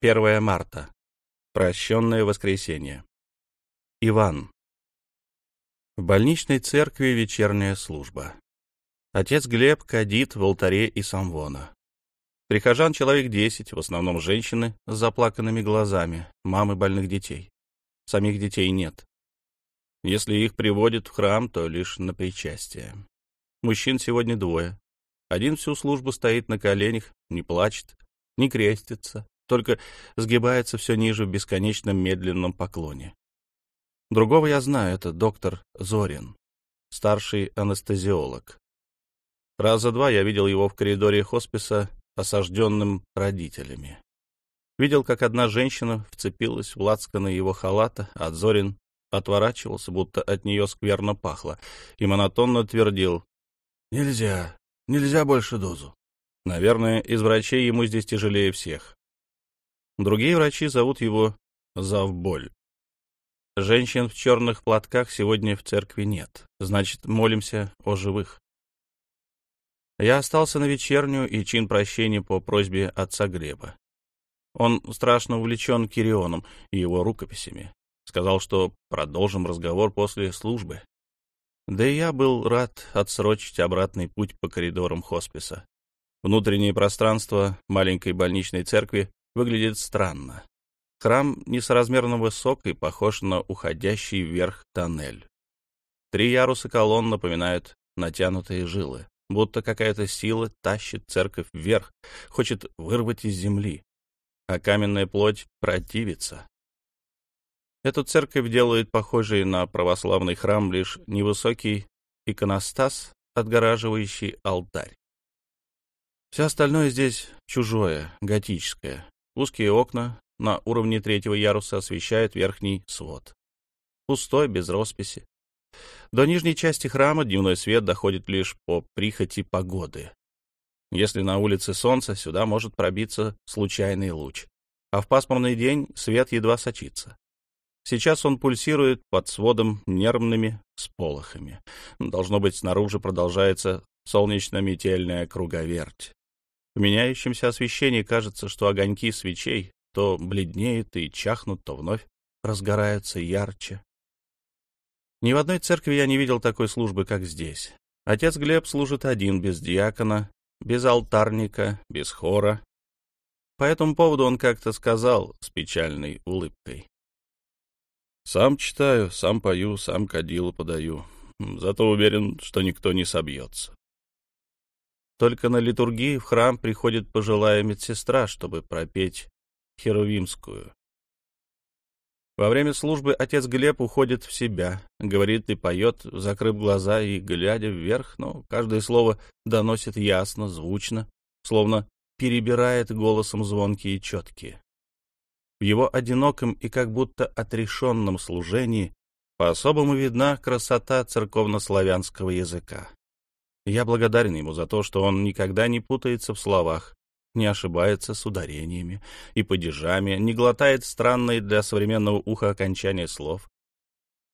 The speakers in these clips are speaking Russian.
1 марта. Прощенное воскресенье. Иван. В больничной церкви вечерняя служба. Отец Глеб кадит в алтаре и самвона. Прихожан человек десять, в основном женщины с заплаканными глазами, мамы больных детей. Самих детей нет. Если их приводят в храм, то лишь на причастие. Мужчин сегодня двое. Один всю службу стоит на коленях, не плачет, не крестится, только сгибается все ниже в бесконечном медленном поклоне. Другого я знаю, это доктор Зорин, старший анестезиолог. Раза два я видел его в коридоре хосписа, осажденным родителями. Видел, как одна женщина вцепилась в лацканы его халата, а Зорин отворачивался, будто от нее скверно пахло, и монотонно твердил «Нельзя, нельзя больше дозу». Наверное, из врачей ему здесь тяжелее всех. Другие врачи зовут его Завболь. Женщин в черных платках сегодня в церкви нет. Значит, молимся о живых. Я остался на вечернюю и чин прощения по просьбе отца Глеба. Он страшно увлечен Кирионом и его рукописями. Сказал, что продолжим разговор после службы. Да и я был рад отсрочить обратный путь по коридорам хосписа. Внутреннее пространство маленькой больничной церкви выглядит странно. Храм несоразмерно высок и похож на уходящий вверх тоннель. Три яруса колонн напоминают натянутые жилы, будто какая-то сила тащит церковь вверх, хочет вырвать из земли, а каменная плоть противится. Эту церковь делает похожей на православный храм лишь невысокий иконостас, отгораживающий алтарь. Все остальное здесь чужое, готическое, Узкие окна на уровне третьего яруса освещают верхний свод. Пустой, без росписи. До нижней части храма дневной свет доходит лишь по прихоти погоды. Если на улице солнце, сюда может пробиться случайный луч. А в пасмурный день свет едва сочится. Сейчас он пульсирует под сводом нервными сполохами. Должно быть, снаружи продолжается солнечно-метельная круговерть. В меняющемся освещении кажется, что огоньки свечей то бледнеют и чахнут, то вновь разгораются ярче. Ни в одной церкви я не видел такой службы, как здесь. Отец Глеб служит один, без диакона, без алтарника, без хора. По этому поводу он как-то сказал с печальной улыбкой. «Сам читаю, сам пою, сам кадилу подаю. Зато уверен, что никто не собьется. Только на литургии в храм приходит пожилая медсестра, чтобы пропеть херувимскую. Во время службы отец Глеб уходит в себя, говорит и поет, закрыв глаза и глядя вверх, но каждое слово доносит ясно, звучно, словно перебирает голосом звонкие и четкие. В его одиноком и как будто отрешенном служении по-особому видна красота церковнославянского языка. Я благодарен ему за то, что он никогда не путается в словах, не ошибается с ударениями и падежами, не глотает странные для современного уха окончания слов.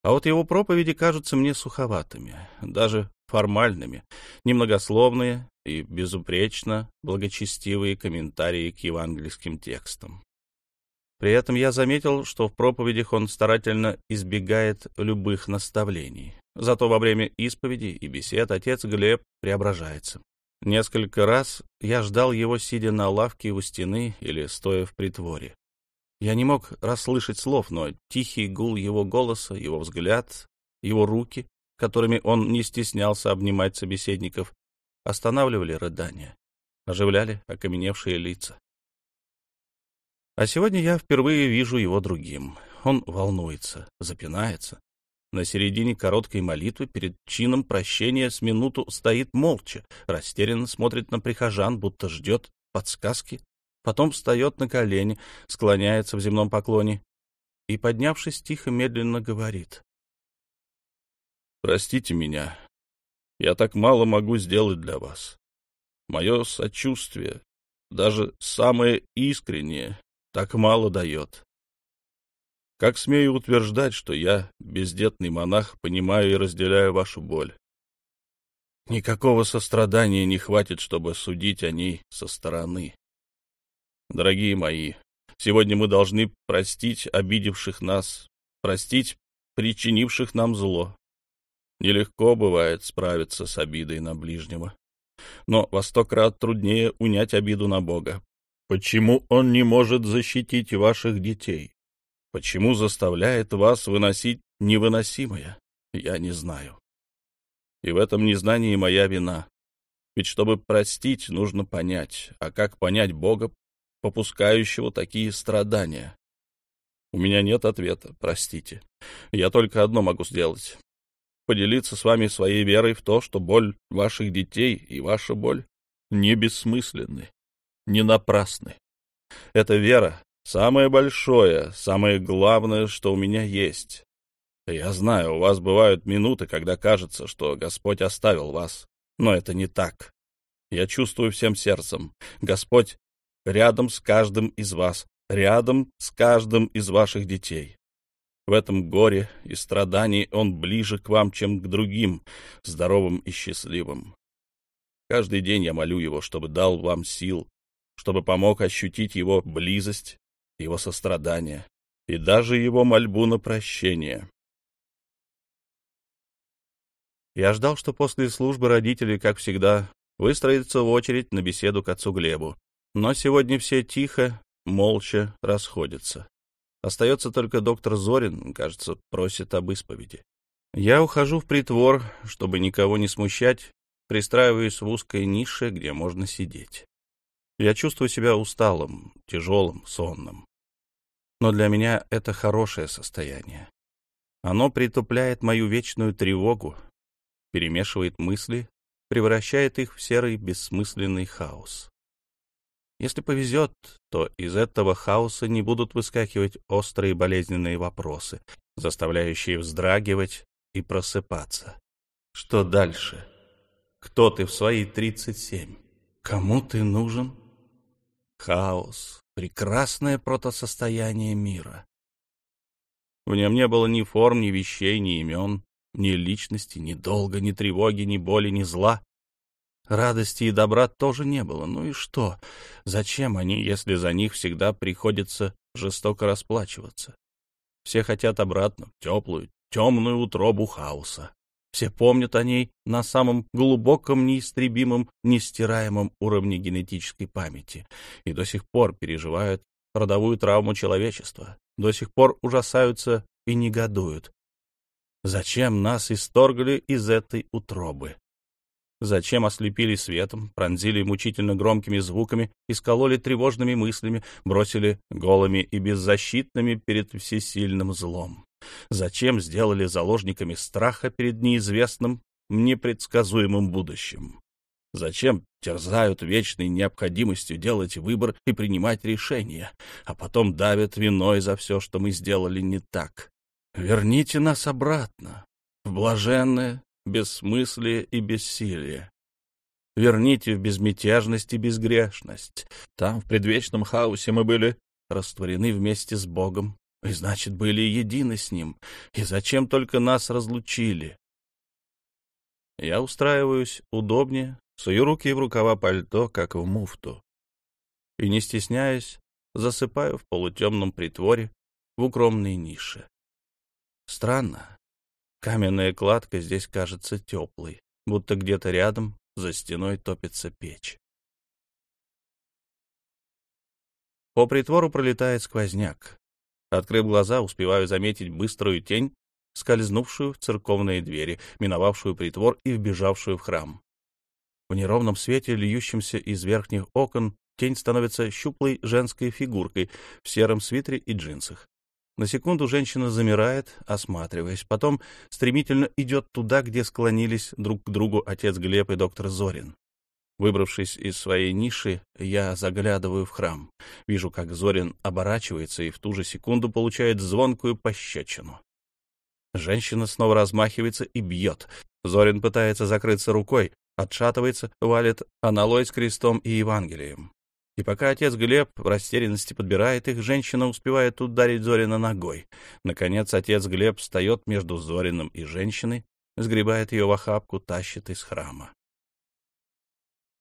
А вот его проповеди кажутся мне суховатыми, даже формальными, немногословные и безупречно благочестивые комментарии к евангельским текстам. При этом я заметил, что в проповедях он старательно избегает любых наставлений. Зато во время исповеди и бесед отец Глеб преображается. Несколько раз я ждал его, сидя на лавке у стены или стоя в притворе. Я не мог расслышать слов, но тихий гул его голоса, его взгляд, его руки, которыми он не стеснялся обнимать собеседников, останавливали рыдания, оживляли окаменевшие лица. А сегодня я впервые вижу его другим. Он волнуется, запинается, на середине короткой молитвы перед чином прощения с минуту стоит молча, растерянно смотрит на прихожан, будто ждет подсказки, потом встает на колени, склоняется в земном поклоне и, поднявшись тихо, медленно говорит. «Простите меня, я так мало могу сделать для вас. Мое сочувствие, даже самое искреннее, так мало дает. Как смею утверждать, что я, бездетный монах, понимаю и разделяю вашу боль? Никакого сострадания не хватит, чтобы судить о ней со стороны. Дорогие мои, Сегодня мы должны простить обидевших нас, простить причинивших нам зло. Нелегко бывает справиться с обидой на ближнего. Но во сто крат труднее унять обиду на Бога. Почему Он не может защитить ваших детей? Почему заставляет вас выносить невыносимое? Я не знаю. И в этом незнании моя вина. Ведь чтобы простить, нужно понять. А как понять Бога, попускающего такие страдания? У меня нет ответа, простите. Я только одно могу сделать. Поделиться с вами своей верой в то, что боль ваших детей и ваша боль не бессмысленны, не напрасны. Эта вера — самое большое, самое главное, что у меня есть. Я знаю, у вас бывают минуты, когда кажется, что Господь оставил вас, но это не так. Я чувствую всем сердцем. Господь рядом с каждым из вас, рядом с каждым из ваших детей. В этом горе и страдании Он ближе к вам, чем к другим, здоровым и счастливым. Каждый день я молю Его, чтобы дал вам сил, чтобы помог ощутить Его близость, Его сострадание и даже Его мольбу на прощение. Я ждал, что после службы родители, как всегда, выстроятся в очередь на беседу к отцу Глебу. Но сегодня все тихо, молча расходятся. Остается только доктор Зорин, кажется, просит об исповеди. Я ухожу в притвор, чтобы никого не смущать, пристраиваюсь в узкой нише, где можно сидеть. Я чувствую себя усталым, тяжелым, сонным. Но для меня это хорошее состояние. Оно притупляет мою вечную тревогу, перемешивает мысли, превращает их в серый бессмысленный хаос. Если повезет, то из этого хаоса не будут выскакивать острые болезненные вопросы, заставляющие вздрагивать и просыпаться. Что дальше? Кто ты в свои тридцать семь? Кому ты нужен? Хаос — прекрасное протосостояние мира. В нем не было ни форм, ни вещей, ни имен, ни личности, ни долга, ни тревоги, ни боли, ни зла. Радости и добра тоже не было. Ну и что? Зачем они, если за них всегда приходится жестоко расплачиваться? Все хотят обратно, в теплую, темную утробу хаоса. Все помнят о ней на самом глубоком, неистребимом, нестираемом уровне генетической памяти и до сих пор переживают родовую травму человечества, до сих пор ужасаются и негодуют, Зачем нас исторгли из этой утробы? Зачем ослепили светом, пронзили мучительно громкими звуками, искололи тревожными мыслями, бросили голыми и беззащитными перед всесильным злом? Зачем сделали заложниками страха перед неизвестным, непредсказуемым будущим? Зачем терзают вечной необходимостью делать выбор и принимать решения, а потом давят виной за все, что мы сделали не так? Верните нас обратно, в блаженное, бессмыслие и бессилие. Верните в безмятежность и безгрешность. Там, в предвечном хаосе, мы были растворены вместе с Богом, и, значит, были едины с Ним. И зачем только нас разлучили? Я устраиваюсь удобнее, сую руки в рукава пальто, как в муфту, и, не стесняясь, засыпаю в полутемном притворе в укромной нише. Странно. Каменная кладка здесь кажется теплой, будто где-то рядом за стеной топится печь. По притвору пролетает сквозняк. Открыв глаза, успеваю заметить быструю тень, скользнувшую в церковные двери, миновавшую притвор и вбежавшую в храм. В неровном свете, льющемся из верхних окон, тень становится щуплой женской фигуркой в сером свитере и джинсах. На секунду женщина замирает, осматриваясь, потом стремительно идет туда, где склонились друг к другу отец Глеб и доктор Зорин. Выбравшись из своей ниши, я заглядываю в храм. Вижу, как Зорин оборачивается и в ту же секунду получает звонкую пощечину. Женщина снова размахивается и бьет. Зорин пытается закрыться рукой, отшатывается, валит аналой с крестом и Евангелием. И пока отец Глеб в растерянности подбирает их, женщина успевает ударить Зорина ногой. Наконец отец Глеб встает между Зориным и женщиной, сгребает ее в охапку, тащит из храма.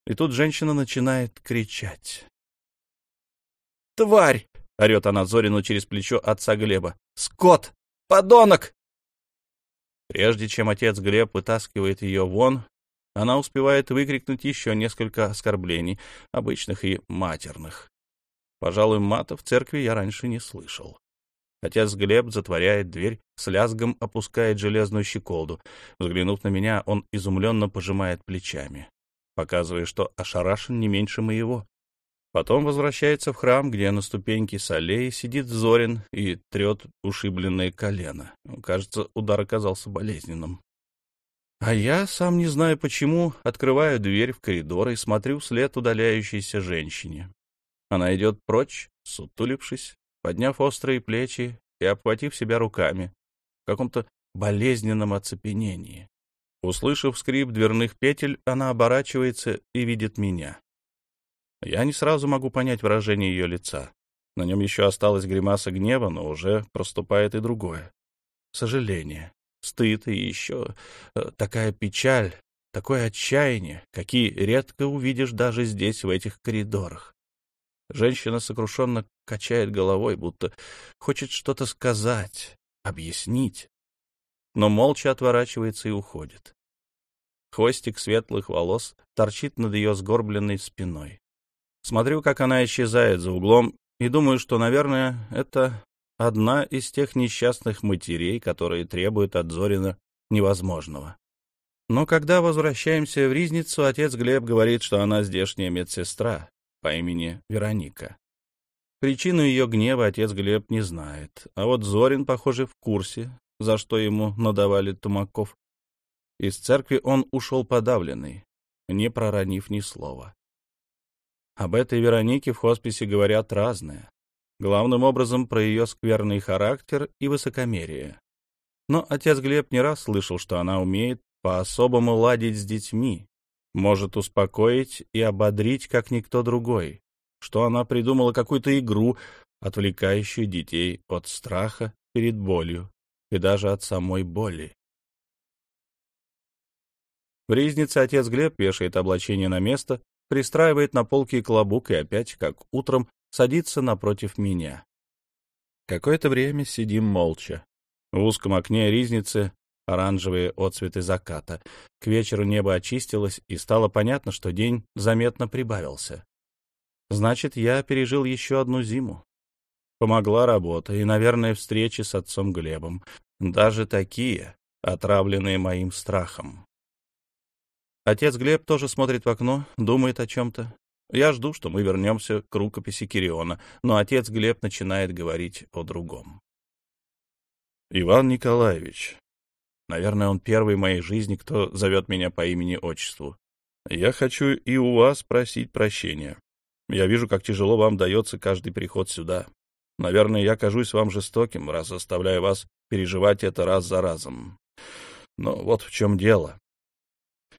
И тут женщина начинает кричать. «Тварь! — орет она Зорину через плечо отца Глеба. «Скот! Подонок!» Прежде чем отец Глеб вытаскивает ее вон, она успевает выкрикнуть еще несколько оскорблений, обычных и матерных. Пожалуй, мата в церкви я раньше не слышал. Отец Глеб затворяет дверь, с лязгом опускает железную щеколду. Взглянув на меня, он изумленно пожимает плечами, показывая, что ошарашен не меньше моего. Потом возвращается в храм, где на ступеньке солей сидит Зорин и трет ушибленное колено. Кажется, удар оказался болезненным. А я, сам не знаю почему, открываю дверь в коридор и смотрю вслед удаляющейся женщине. Она идет прочь, сутулившись, подняв острые плечи и обхватив себя руками, в каком-то болезненном оцепенении. Услышав скрип дверных петель, она оборачивается и видит меня. Я не сразу могу понять выражение ее лица. На нем еще осталась гримаса гнева, но уже проступает и другое. Сожаление, стыд и еще э, такая печаль, такое отчаяние, какие редко увидишь даже здесь, в этих коридорах. Женщина сокрушенно качает головой, будто хочет что-то сказать, объяснить, но молча отворачивается и уходит. Хвостик светлых волос торчит над ее сгорбленной спиной. Смотрю, как она исчезает за углом, и думаю, что, наверное, это одна из тех несчастных матерей, которые требуют от Зорина невозможного. Но когда возвращаемся в Ризницу, отец Глеб говорит, что она здешняя медсестра по имени Вероника. Причину ее гнева отец Глеб не знает, а вот Зорин, похоже, в курсе, за что ему надавали тумаков. Из церкви он ушел подавленный, не проронив ни слова. Об этой Веронике в хосписе говорят разное. Главным образом про ее скверный характер и высокомерие. Но отец Глеб не раз слышал, что она умеет по-особому ладить с детьми, может успокоить и ободрить, как никто другой, что она придумала какую-то игру, отвлекающую детей от страха перед болью и даже от самой боли. В ризнице отец Глеб вешает облачение на место, пристраивает на полке клобук и опять, как утром, садится напротив меня. Какое-то время сидим молча. В узком окне ризницы оранжевые отцветы заката. К вечеру небо очистилось, и стало понятно, что день заметно прибавился. Значит, я пережил еще одну зиму. Помогла работа и, наверное, встречи с отцом Глебом. Даже такие, отравленные моим страхом. Отец Глеб тоже смотрит в окно, думает о чем-то. Я жду, что мы вернемся к рукописи Кириона, но отец Глеб начинает говорить о другом. Иван Николаевич. Наверное, он первый в моей жизни, кто зовет меня по имени-отчеству. Я хочу и у вас просить прощения. Я вижу, как тяжело вам дается каждый приход сюда. Наверное, я кажусь вам жестоким, раз заставляю вас переживать это раз за разом. Но вот в чем дело.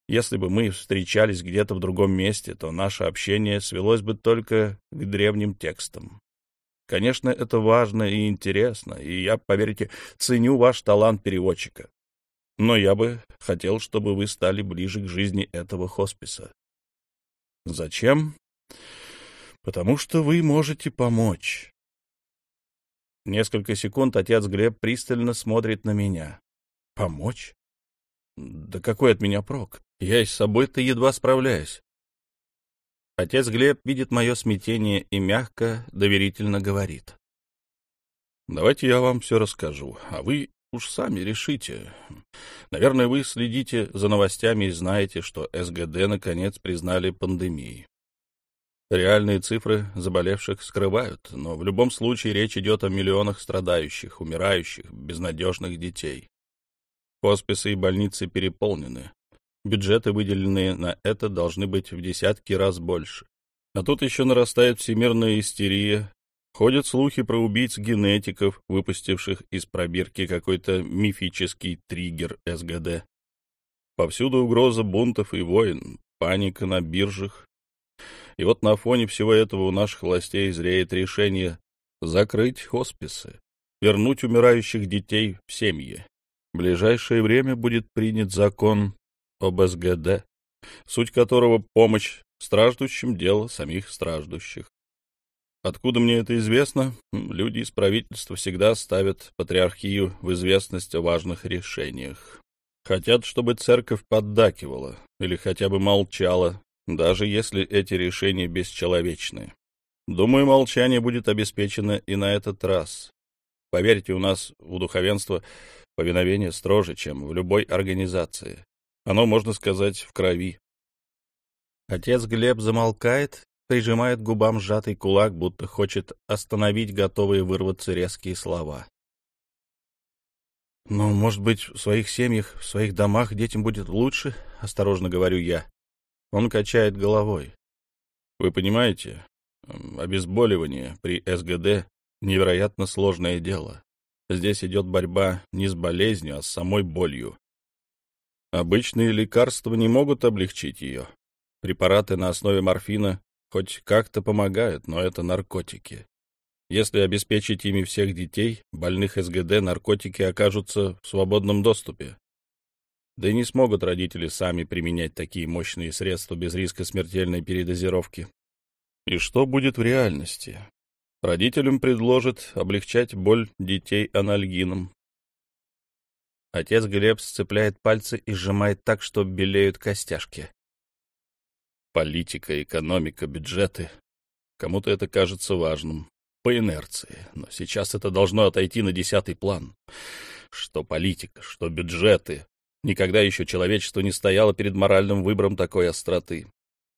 Если бы мы встречались где-то в другом месте, то наше общение свелось бы только к древним текстам. Конечно, это важно и интересно, и я, поверьте, ценю ваш талант переводчика. Но я бы хотел, чтобы вы стали ближе к жизни этого хосписа. Зачем? Потому что вы можете помочь. Несколько секунд отец Глеб пристально смотрит на меня. Помочь? Да какой от меня прок? Я и с собой-то едва справляюсь. Отец Глеб видит мое смятение и мягко, доверительно говорит. Давайте я вам все расскажу, а вы уж сами решите. Наверное, вы следите за новостями и знаете, что СГД наконец признали пандемией. Реальные цифры заболевших скрывают, но в любом случае речь идет о миллионах страдающих, умирающих, безнадежных детей. Хосписы и больницы переполнены. Бюджеты, выделенные на это, должны быть в десятки раз больше. А тут еще нарастает всемирная истерия. Ходят слухи про убийц-генетиков, выпустивших из пробирки какой-то мифический триггер СГД. Повсюду угроза бунтов и войн, паника на биржах. И вот на фоне всего этого у наших властей зреет решение закрыть хосписы, вернуть умирающих детей в семьи. В ближайшее время будет принят закон об СГД, суть которого — помощь страждущим дело самих страждущих. Откуда мне это известно? Люди из правительства всегда ставят патриархию в известность о важных решениях. Хотят, чтобы церковь поддакивала или хотя бы молчала, даже если эти решения бесчеловечны. Думаю, молчание будет обеспечено и на этот раз. Поверьте, у нас, у духовенства, повиновение строже, чем в любой организации. Оно, можно сказать, в крови. Отец Глеб замолкает, прижимает к губам сжатый кулак, будто хочет остановить готовые вырваться резкие слова. «Ну, может быть, в своих семьях, в своих домах детям будет лучше?» — осторожно говорю я. Он качает головой. «Вы понимаете, обезболивание при СГД — невероятно сложное дело. Здесь идет борьба не с болезнью, а с самой болью. Обычные лекарства не могут облегчить ее. Препараты на основе морфина хоть как-то помогают, но это наркотики. Если обеспечить ими всех детей, больных СГД, наркотики окажутся в свободном доступе. Да и не смогут родители сами применять такие мощные средства без риска смертельной передозировки. И что будет в реальности? Родителям предложат облегчать боль детей анальгином. Отец Глеб сцепляет пальцы и сжимает так, что белеют костяшки. Политика, экономика, бюджеты. Кому-то это кажется важным по инерции, но сейчас это должно отойти на десятый план. Что политика, что бюджеты. Никогда еще человечество не стояло перед моральным выбором такой остроты.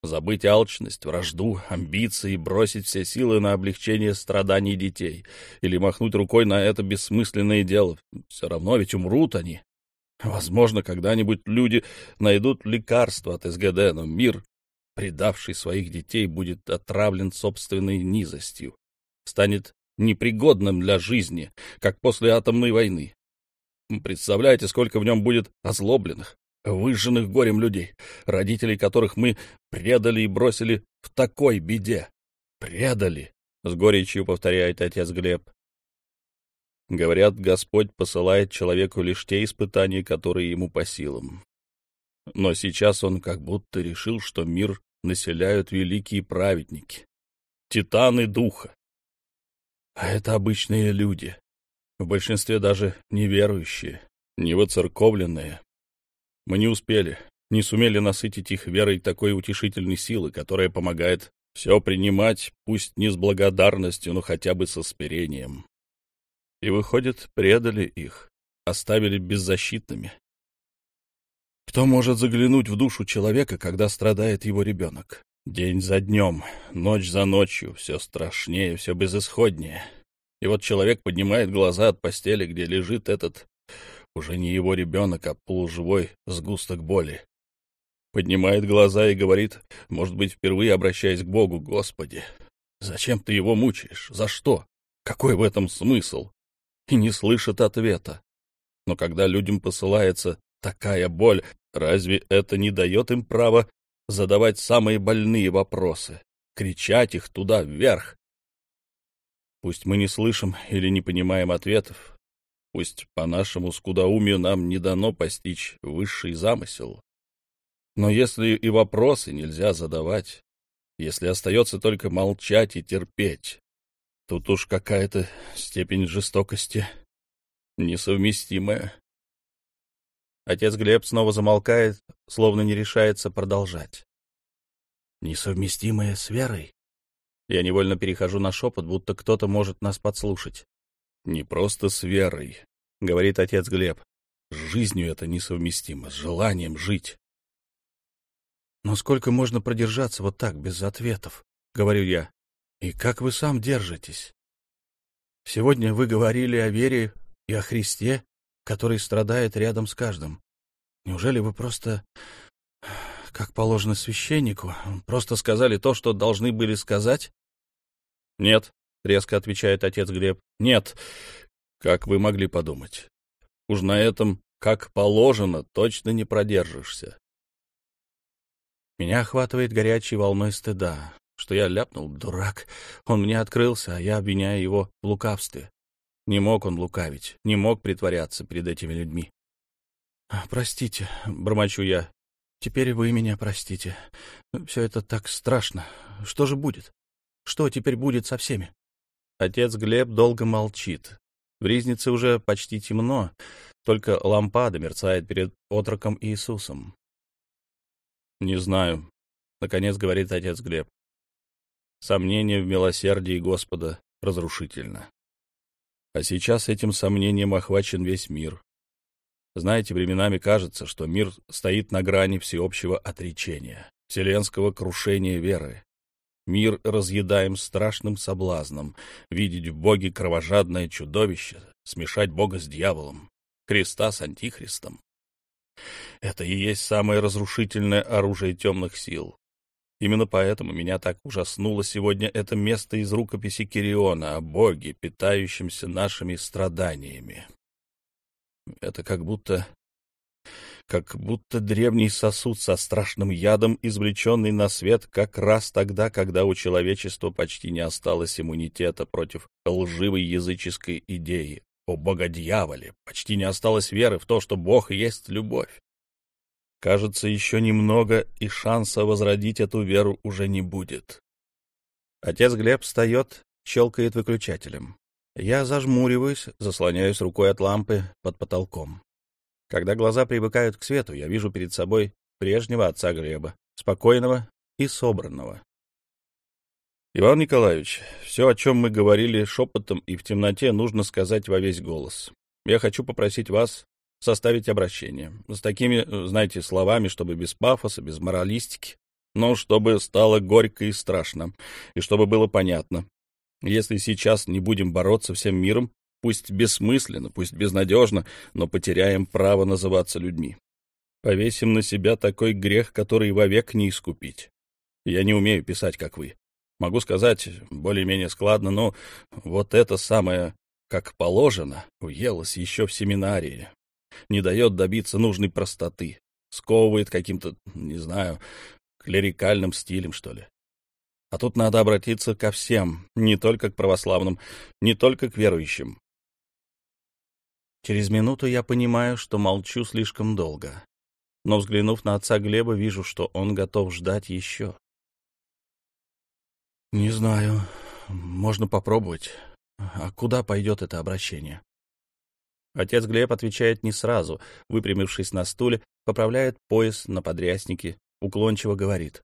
Забыть алчность, вражду, амбиции, бросить все силы на облегчение страданий детей или махнуть рукой на это бессмысленное дело. Все равно ведь умрут они. Возможно, когда-нибудь люди найдут лекарство от СГД, но мир, предавший своих детей, будет отравлен собственной низостью станет непригодным для жизни, как после атомной войны. Представляете, сколько в нем будет озлобленных, выжженных горем людей, родителей которых мы предали и бросили в такой беде. Предали, — с горечью повторяет отец Глеб. Говорят, Господь посылает человеку лишь те испытания, которые ему по силам. Но сейчас он как будто решил, что мир населяют великие праведники, титаны духа, а это обычные люди, в большинстве даже неверующие, невоцерковленные. Мы не успели, не сумели насытить их верой такой утешительной силы, которая помогает все принимать, пусть не с благодарностью, но хотя бы со смирением. И, выходит, предали их, оставили беззащитными. Кто может заглянуть в душу человека, когда страдает его ребенок? День за днем, ночь за ночью, все страшнее, все безысходнее. И вот человек поднимает глаза от постели, где лежит этот, уже не его ребенок, а полуживой сгусток боли. Поднимает глаза и говорит, может быть, впервые обращаясь к Богу, «Господи, зачем ты его мучаешь? За что? Какой в этом смысл?» И не слышит ответа. Но когда людям посылается такая боль, разве это не дает им права задавать самые больные вопросы, кричать их туда вверх. Пусть мы не слышим или не понимаем ответов, пусть по нашему скудоумию нам не дано постичь высший замысел. Но если и вопросы нельзя задавать, если остается только молчать и терпеть, тут уж какая-то степень жестокости несовместимая. Отец Глеб снова замолкает, словно не решается продолжать. Несовместимое с верой? Я невольно перехожу на шепот, будто кто-то может нас подслушать. Не просто с верой, — говорит отец Глеб. С жизнью это несовместимо, с желанием жить. Но сколько можно продержаться вот так, без ответов? — говорю я. И как вы сам держитесь? Сегодня вы говорили о вере и о Христе, который страдает рядом с каждым. Неужели вы просто, как положено священнику, просто сказали то, что должны были сказать? — Нет, — резко отвечает отец Глеб, — нет. Как вы могли подумать? Уж на этом, как положено, точно не продержишься. Меня охватывает горячей волной стыда, что я ляпнул, дурак. Он мне открылся, а я обвиняю его в лукавстве. Не мог он лукавить, не мог притворяться перед этими людьми. — Простите, — бормочу я. — Теперь вы меня простите. Все это так страшно. Что же будет? Что теперь будет со всеми? Отец Глеб долго молчит. В ризнице уже почти темно, только лампада мерцает перед отроком Иисусом. «Не знаю», — наконец говорит отец Глеб. «Сомнение в милосердии Господа разрушительно. А сейчас этим сомнением охвачен весь мир. Знаете, временами кажется, что мир стоит на грани всеобщего отречения, вселенского крушения веры. Мир разъедаем страшным соблазном видеть в Боге кровожадное чудовище, смешать Бога с дьяволом, Христа с антихристом. Это и есть самое разрушительное оружие темных сил. Именно поэтому меня так ужаснуло сегодня это место из рукописи Кириона о Боге, питающемся нашими страданиями. Это как будто как будто древний сосуд со страшным ядом, извлеченный на свет как раз тогда, когда у человечества почти не осталось иммунитета против лживой языческой идеи о богодьяволе, почти не осталось веры в то, что Бог есть любовь. Кажется, еще немного, и шанса возродить эту веру уже не будет. Отец Глеб встает, щелкает выключателем. Я зажмуриваюсь, заслоняюсь рукой от лампы под потолком. Когда глаза привыкают к свету, я вижу перед собой прежнего отца Глеба, спокойного и собранного. Иван Николаевич, все, о чем мы говорили шепотом и в темноте, нужно сказать во весь голос. Я хочу попросить вас составить обращение. С такими, знаете, словами, чтобы без пафоса, без моралистики, но чтобы стало горько и страшно, и чтобы было понятно. Если сейчас не будем бороться всем миром, Пусть бессмысленно, пусть безнадежно, но потеряем право называться людьми. Повесим на себя такой грех, который вовек не искупить. Я не умею писать, как вы. Могу сказать более-менее складно, но вот это самое, как положено, уелось еще в семинарии. Не дает добиться нужной простоты. Сковывает каким-то, не знаю, клерикальным стилем, что ли. А тут надо обратиться ко всем, не только к православным, не только к верующим. Через минуту я понимаю, что молчу слишком долго. Но, взглянув на отца Глеба, вижу, что он готов ждать еще. «Не знаю. Можно попробовать. А куда пойдет это обращение?» Отец Глеб отвечает не сразу, выпрямившись на стуле, поправляет пояс на подряснике, уклончиво говорит.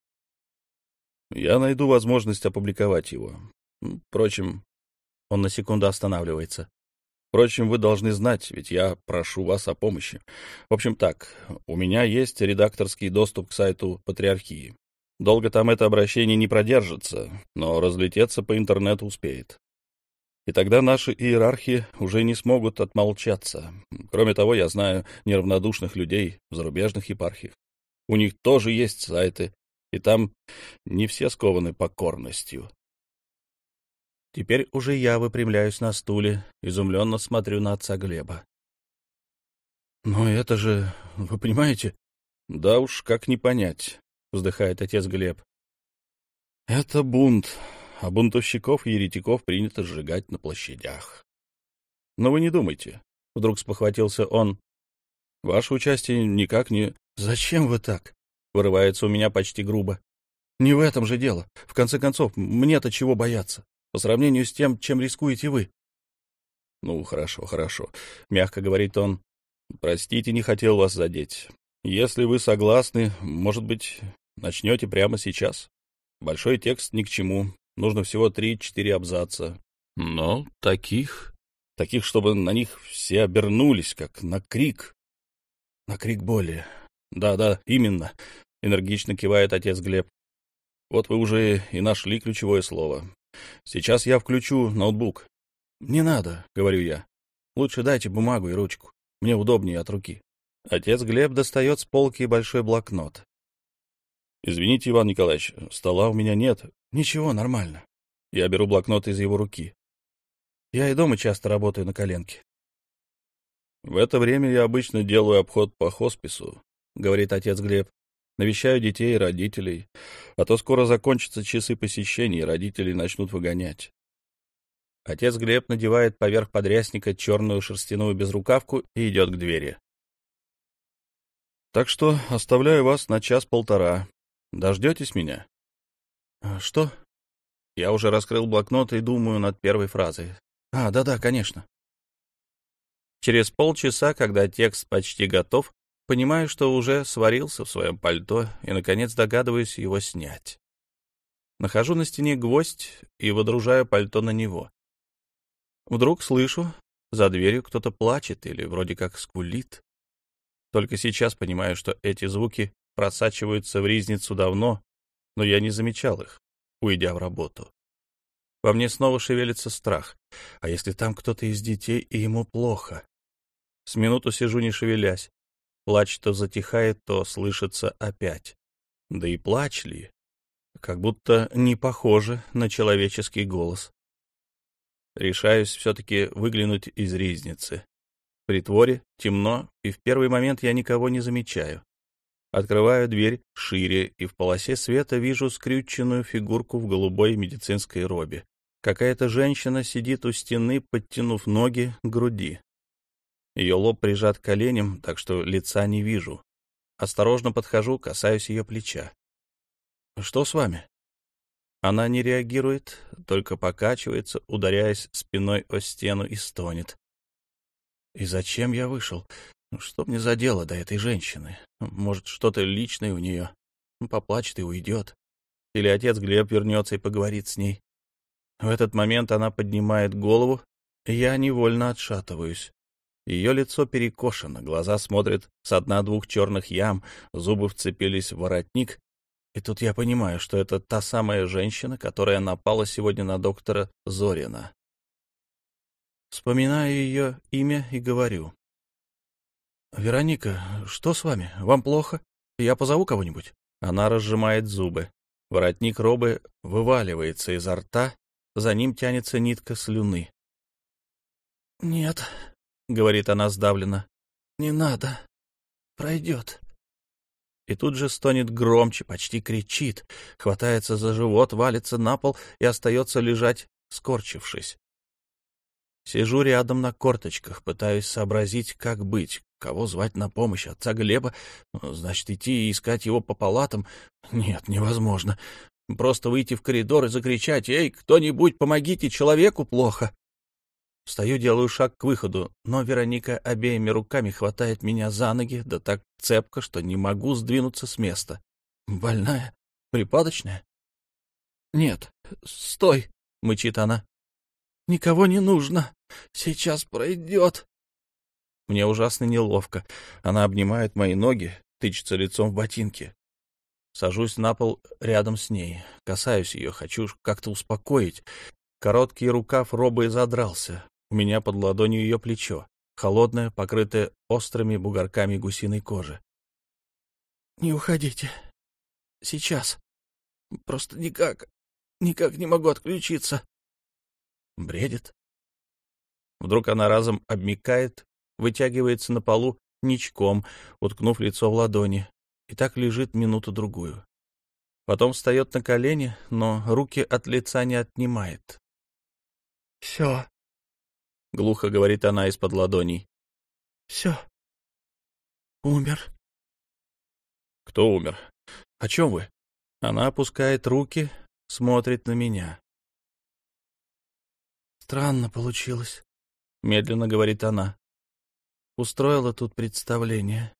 «Я найду возможность опубликовать его. Впрочем, он на секунду останавливается. Впрочем, вы должны знать, ведь я прошу вас о помощи. В общем так, у меня есть редакторский доступ к сайту Патриархии. Долго там это обращение не продержится, но разлететься по интернету успеет. И тогда наши иерархи уже не смогут отмолчаться. Кроме того, я знаю неравнодушных людей в зарубежных епархиях. У них тоже есть сайты, и там не все скованы покорностью. Теперь уже я выпрямляюсь на стуле, изумленно смотрю на отца Глеба. «Но это же... Вы понимаете?» «Да уж, как не понять», — вздыхает отец Глеб. «Это бунт, а бунтовщиков и еретиков принято сжигать на площадях. Но вы не думайте», — вдруг спохватился он. «Ваше участие никак не...» «Зачем вы так?» — вырывается у меня почти грубо. «Не в этом же дело. В конце концов, мне-то чего бояться?» по сравнению с тем, чем рискуете вы. — Ну, хорошо, хорошо, — мягко говорит он. — Простите, не хотел вас задеть. Если вы согласны, может быть, начнете прямо сейчас. Большой текст ни к чему, нужно всего три-четыре абзаца. Но таких, таких, чтобы на них все обернулись, как на крик. На крик боли. Да-да, именно, — энергично кивает отец Глеб. Вот вы уже и нашли ключевое слово. Сейчас я включу ноутбук. Не надо, говорю я. Лучше дайте бумагу и ручку. Мне удобнее от руки. Отец Глеб достает с полки большой блокнот. Извините, Иван Николаевич, стола у меня нет. Ничего, нормально. Я беру блокнот из его руки. Я и дома часто работаю на коленке. В это время я обычно делаю обход по хоспису, говорит отец Глеб. Навещаю детей и родителей, а то скоро закончатся часы посещений, и родители начнут выгонять. Отец Глеб надевает поверх подрясника черную шерстяную безрукавку и идет к двери. Так что оставляю вас на час-полтора. Дождетесь меня? — Что? Я уже раскрыл блокнот и думаю над первой фразой. А, да-да, конечно. Через полчаса, когда текст почти готов, понимаю, что уже сварился в своем пальто и, наконец, догадываюсь его снять. Нахожу на стене гвоздь и водружаю пальто на него. Вдруг слышу, за дверью кто-то плачет или вроде как скулит. Только сейчас понимаю, что эти звуки просачиваются в ризницу давно, но я не замечал их, уйдя в работу. Во мне снова шевелится страх. А если там кто-то из детей, и ему плохо? С минуту сижу, не шевелясь. Плач то затихает, то слышится опять. Да и плач ли? Как будто не похоже на человеческий голос. Решаюсь все-таки выглянуть из ризницы. В притворе темно, и в первый момент я никого не замечаю. Открываю дверь шире, и в полосе света вижу скрюченную фигурку в голубой медицинской робе. Какая-то женщина сидит у стены, подтянув ноги к груди. Ее лоб прижат к коленям, так что лица не вижу. Осторожно подхожу, касаюсь ее плеча. «Что с вами?» Она не реагирует, только покачивается, ударяясь спиной о стену и стонет. «И зачем я вышел? Что мне за дело до этой женщины? Может, что-то личное у нее? Поплачет и уйдет. Или отец Глеб вернется и поговорит с ней. В этот момент она поднимает голову, и я невольно отшатываюсь. Ее лицо перекошено, глаза смотрят с одна-двух черных ям, зубы вцепились в воротник. И тут я понимаю, что это та самая женщина, которая напала сегодня на доктора Зорина. Вспоминаю ее имя и говорю. «Вероника, что с вами? Вам плохо? Я позову кого-нибудь?» Она разжимает зубы. Воротник робы вываливается изо рта, за ним тянется нитка слюны. «Нет», — говорит она сдавленно, — «не надо. Пройдет». И тут же стонет громче, почти кричит, хватается за живот, валится на пол и остается лежать, скорчившись. Сижу рядом на корточках, пытаюсь сообразить, как быть, кого звать на помощь, отца Глеба, значит, идти и искать его по палатам. Нет, невозможно. Просто выйти в коридор и закричать «Эй, кто-нибудь, помогите, человеку плохо!» Встаю, делаю шаг к выходу, но Вероника обеими руками хватает меня за ноги, да так цепко, что не могу сдвинуться с места. Больная? Припадочная? Нет, стой, — мычит она. Никого не нужно. Сейчас пройдет. Мне ужасно неловко. Она обнимает мои ноги, тычется лицом в ботинки. Сажусь на пол рядом с ней, касаюсь ее, хочу как-то успокоить. Короткий рукав робы задрался, у меня под ладонью ее плечо, холодное, покрытое острыми бугорками гусиной кожи. — Не уходите. Сейчас. Просто никак, никак не могу отключиться. Бредит. Вдруг она разом обмикает, вытягивается на полу ничком, уткнув лицо в ладони, и так лежит минуту-другую. Потом встает на колени, но руки от лица не отнимает. — Все, — глухо говорит она из-под ладоней. — Все. Умер. — Кто умер? О чем вы? Она опускает руки, смотрит на меня. — Странно получилось, — медленно говорит она. Устроила тут представление.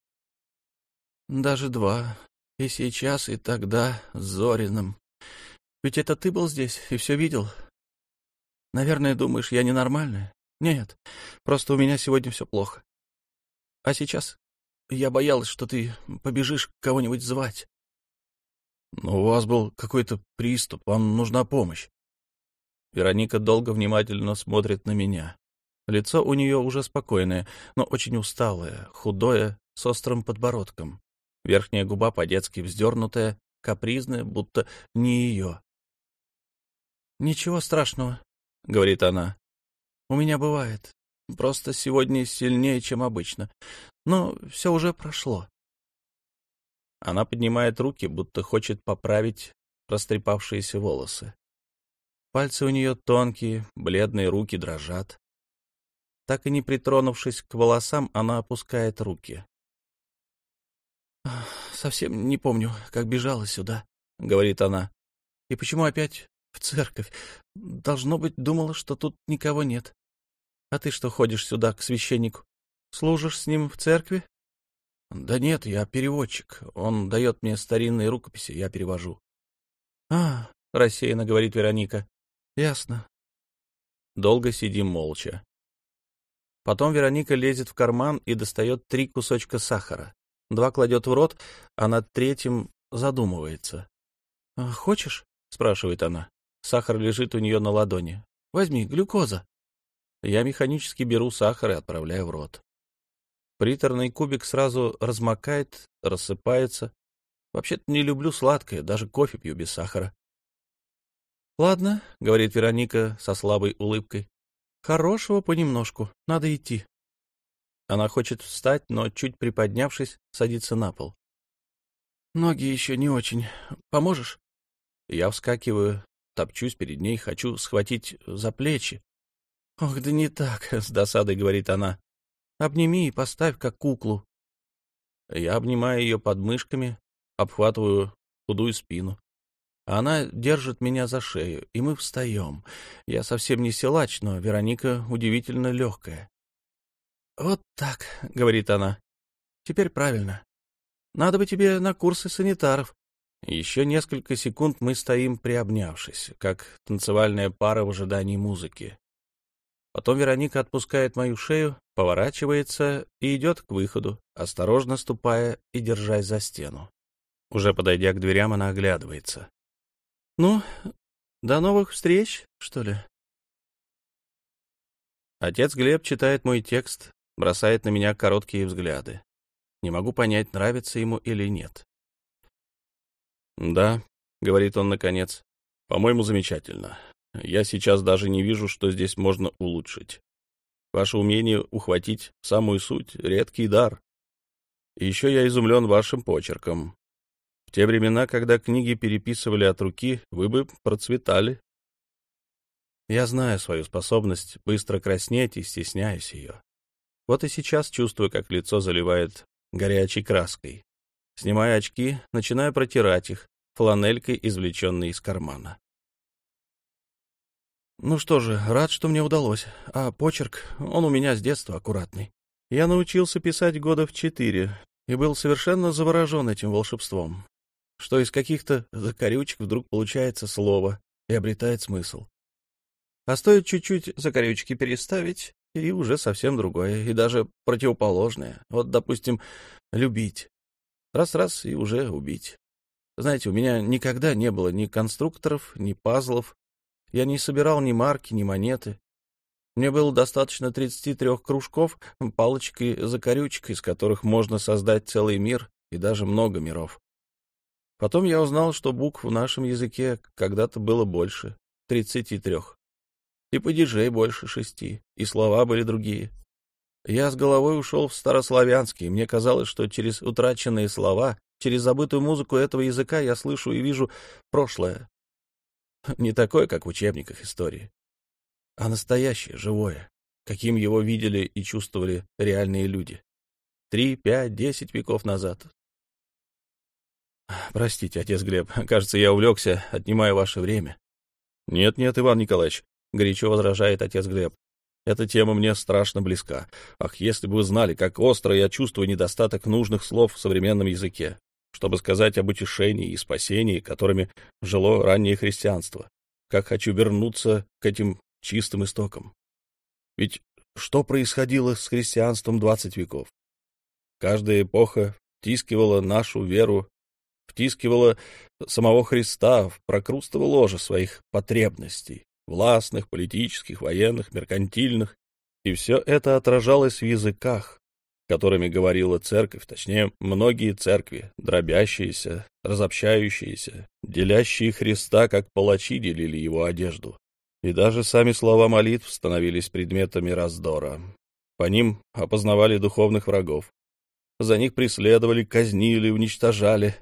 Даже два. И сейчас, и тогда с Зориным. Ведь это ты был здесь и все видел. Наверное, думаешь, я ненормальная? Нет, просто у меня сегодня все плохо. А сейчас я боялась, что ты побежишь кого-нибудь звать. Но у вас был какой-то приступ, вам нужна помощь. Вероника долго внимательно смотрит на меня. Лицо у нее уже спокойное, но очень усталое, худое, с острым подбородком. Верхняя губа по-детски вздернутая, капризная, будто не ее. «Ничего страшного», — говорит она. «У меня бывает. Просто сегодня сильнее, чем обычно. Но все уже прошло». Она поднимает руки, будто хочет поправить растрепавшиеся волосы. Пальцы у нее тонкие, бледные руки дрожат. Так и не притронувшись к волосам, она опускает руки. «Совсем не помню, как бежала сюда», — говорит она. «И почему опять В церковь. Должно быть, думала, что тут никого нет. А ты что ходишь сюда, к священнику? Служишь с ним в церкви? Да нет, я переводчик. Он дает мне старинные рукописи, я перевожу. А, рассеянно говорит Вероника. Ясно. Долго сидим молча. Потом Вероника лезет в карман и достает три кусочка сахара. Два кладет в рот, а над третьим задумывается. «А, «Хочешь?» — спрашивает она. Сахар лежит у нее на ладони. «Возьми, глюкоза». Я механически беру сахар и отправляю в рот. Приторный кубик сразу размокает, рассыпается. Вообще-то не люблю сладкое, даже кофе пью без сахара. «Ладно», — говорит Вероника со слабой улыбкой. «Хорошего понемножку, надо идти». Она хочет встать, но, чуть приподнявшись, садится на пол. «Ноги еще не очень. Поможешь?» Я вскакиваю, топчусь перед ней, хочу схватить за плечи. «Ох, да не так», — с досадой говорит она. «Обними и поставь, как куклу». Я обнимаю ее подмышками, обхватываю худую спину. Она держит меня за шею, и мы встаем. Я совсем не силач, но Вероника удивительно легкая. «Вот так», — говорит она. «Теперь правильно. Надо бы тебе на курсы санитаров». Еще несколько секунд мы стоим, приобнявшись, как танцевальная пара в ожидании музыки. Потом Вероника отпускает мою шею, поворачивается и идет к выходу, осторожно ступая и держась за стену. Уже подойдя к дверям, она оглядывается. Ну, до новых встреч, что ли? Отец Глеб читает мой текст, бросает на меня короткие взгляды. Не могу понять, нравится ему или нет. «Да», — говорит он наконец, — «по-моему, замечательно. Я сейчас даже не вижу, что здесь можно улучшить. Ваше умение ухватить самую суть — редкий дар. Еще я изумлен вашим почерком. В те времена, когда книги переписывали от руки, вы бы процветали. Я знаю свою способность быстро краснеть и стесняюсь ее. Вот и сейчас чувствую, как лицо заливает горячей краской. Снимаю очки, начинаю протирать их, фланелькой, извлеченной из кармана. Ну что же, рад, что мне удалось. А почерк, он у меня с детства аккуратный. Я научился писать года в четыре и был совершенно заворожен этим волшебством что из каких-то закорючек вдруг получается слово и обретает смысл. А стоит чуть-чуть закорючки переставить, и уже совсем другое, и даже противоположное. Вот, допустим, любить. Раз-раз и уже убить. Знаете, у меня никогда не было ни конструкторов, ни пазлов. Я не собирал ни марки, ни монеты. Мне было достаточно 33 кружков, палочек и закорючек, из которых можно создать целый мир и даже много миров. Потом я узнал, что букв в нашем языке когда-то было больше, тридцати трех. И падежей больше шести, и слова были другие. Я с головой ушел в старославянский, мне казалось, что через утраченные слова, через забытую музыку этого языка я слышу и вижу прошлое. Не такое, как в учебниках истории, а настоящее, живое, каким его видели и чувствовали реальные люди. Три, пять, десять веков назад, Простите, отец Глеб, кажется, я увлекся, отнимаю ваше время. Нет, нет, Иван Николаевич, горячо возражает отец Глеб. Эта тема мне страшно близка. Ах, если бы вы знали, как остро я чувствую недостаток нужных слов в современном языке, чтобы сказать об утешении и спасении, которыми жило раннее христианство. Как хочу вернуться к этим чистым истокам. Ведь что происходило с христианством двадцать веков? Каждая эпоха втискивала нашу веру втискивала самого Христа в прокрустово ложе своих потребностей, властных, политических, военных, меркантильных, и все это отражалось в языках, которыми говорила церковь, точнее, многие церкви, дробящиеся, разобщающиеся, делящие Христа, как палачи делили его одежду. И даже сами слова молитв становились предметами раздора. По ним опознавали духовных врагов. За них преследовали, казнили, уничтожали,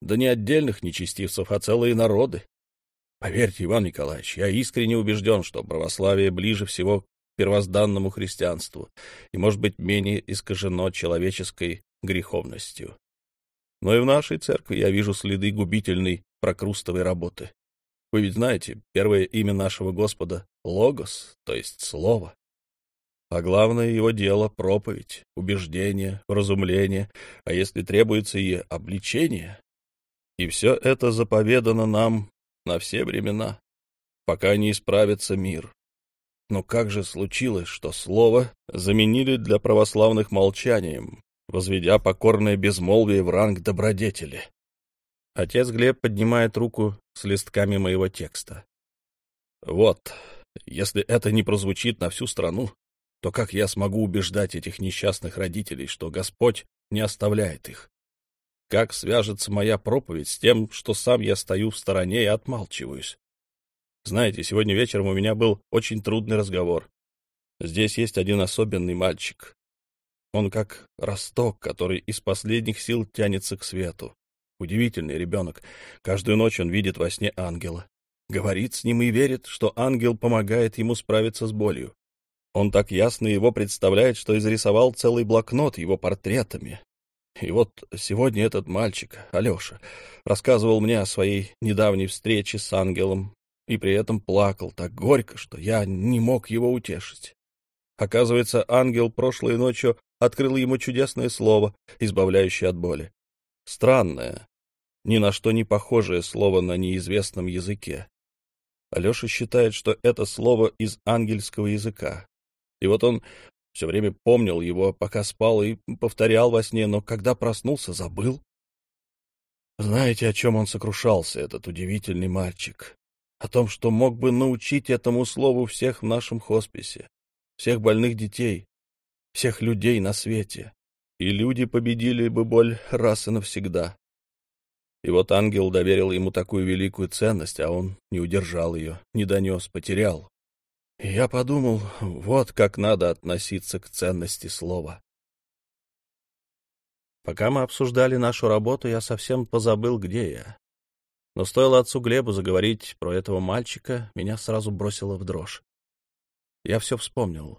да не отдельных нечестивцев, а целые народы. Поверьте, Иван Николаевич, я искренне убежден, что православие ближе всего первозданному христианству и, может быть, менее искажено человеческой греховностью. Но и в нашей церкви я вижу следы губительной прокрустовой работы. Вы ведь знаете, первое имя нашего Господа — Логос, то есть Слово. А главное его дело — проповедь, убеждение, вразумление, а если требуется и обличение. И все это заповедано нам на все времена, пока не исправится мир. Но как же случилось, что слово заменили для православных молчанием, возведя покорное безмолвие в ранг добродетели? Отец Глеб поднимает руку с листками моего текста. Вот, если это не прозвучит на всю страну, то как я смогу убеждать этих несчастных родителей, что Господь не оставляет их? Как свяжется моя проповедь с тем, что сам я стою в стороне и отмалчиваюсь? Знаете, сегодня вечером у меня был очень трудный разговор. Здесь есть один особенный мальчик. Он как росток, который из последних сил тянется к свету. Удивительный ребенок. Каждую ночь он видит во сне ангела. Говорит с ним и верит, что ангел помогает ему справиться с болью. Он так ясно его представляет, что изрисовал целый блокнот его портретами. И вот сегодня этот мальчик, Алеша, рассказывал мне о своей недавней встрече с ангелом и при этом плакал так горько, что я не мог его утешить. Оказывается, ангел прошлой ночью открыл ему чудесное слово, избавляющее от боли. Странное, ни на что не похожее слово на неизвестном языке. Алеша считает, что это слово из ангельского языка. И вот он все время помнил его, пока спал, и повторял во сне, но когда проснулся, забыл. Знаете, о чем он сокрушался, этот удивительный мальчик? О том, что мог бы научить этому слову всех в нашем хосписе, всех больных детей, всех людей на свете. И люди победили бы боль раз и навсегда. И вот ангел доверил ему такую великую ценность, а он не удержал ее, не донес, потерял. И я подумал, вот как надо относиться к ценности слова. Пока мы обсуждали нашу работу, я совсем позабыл, где я. Но стоило отцу Глебу заговорить про этого мальчика, меня сразу бросило в дрожь. Я все вспомнил.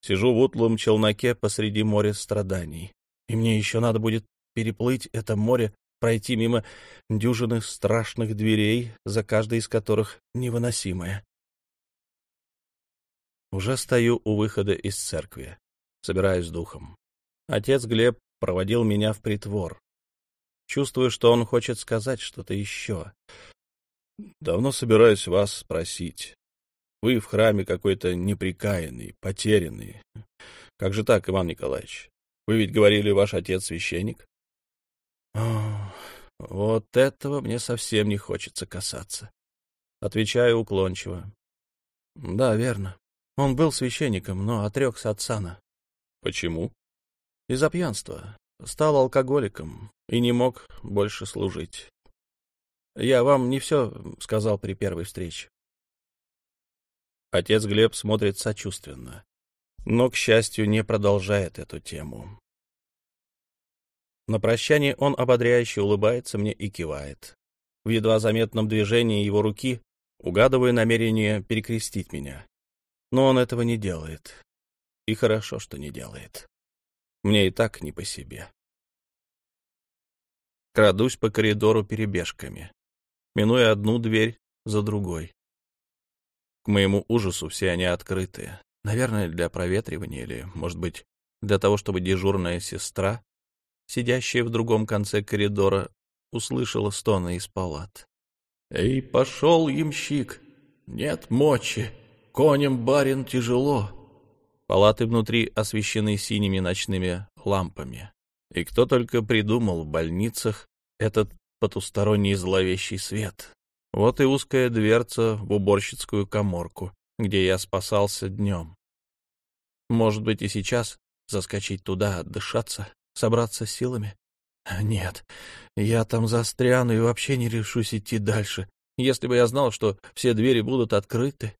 Сижу в утлом челноке посреди моря страданий, и мне еще надо будет переплыть это море, пройти мимо дюжины страшных дверей, за каждой из которых невыносимая. Уже стою у выхода из церкви, собираюсь духом. Отец Глеб проводил меня в притвор, Чувствую, что он хочет сказать что-то еще. Давно собираюсь вас спросить. Вы в храме какой-то неприкаянный, потерянный. Как же так, Иван Николаевич? Вы ведь говорили, ваш отец священник? О, вот этого мне совсем не хочется касаться. Отвечаю уклончиво. Да, верно. Он был священником, но отрекся от сана. Почему? Из-за пьянства стал алкоголиком и не мог больше служить. Я вам не все сказал при первой встрече. Отец Глеб смотрит сочувственно, но, к счастью, не продолжает эту тему. На прощание он ободряюще улыбается мне и кивает. В едва заметном движении его руки угадываю намерение перекрестить меня. Но он этого не делает. И хорошо, что не делает. Мне и так не по себе. Крадусь по коридору перебежками, минуя одну дверь за другой. К моему ужасу все они открыты. Наверное, для проветривания или, может быть, для того, чтобы дежурная сестра, сидящая в другом конце коридора, услышала стоны из палат. «Эй, пошел, ямщик! Нет мочи! Конем барин тяжело!» Палаты внутри освещены синими ночными лампами. И кто только придумал в больницах этот потусторонний зловещий свет. Вот и узкая дверца в уборщицкую коморку, где я спасался днем. Может быть, и сейчас заскочить туда, отдышаться, собраться силами? Нет, я там застряну и вообще не решусь идти дальше, если бы я знал, что все двери будут открыты.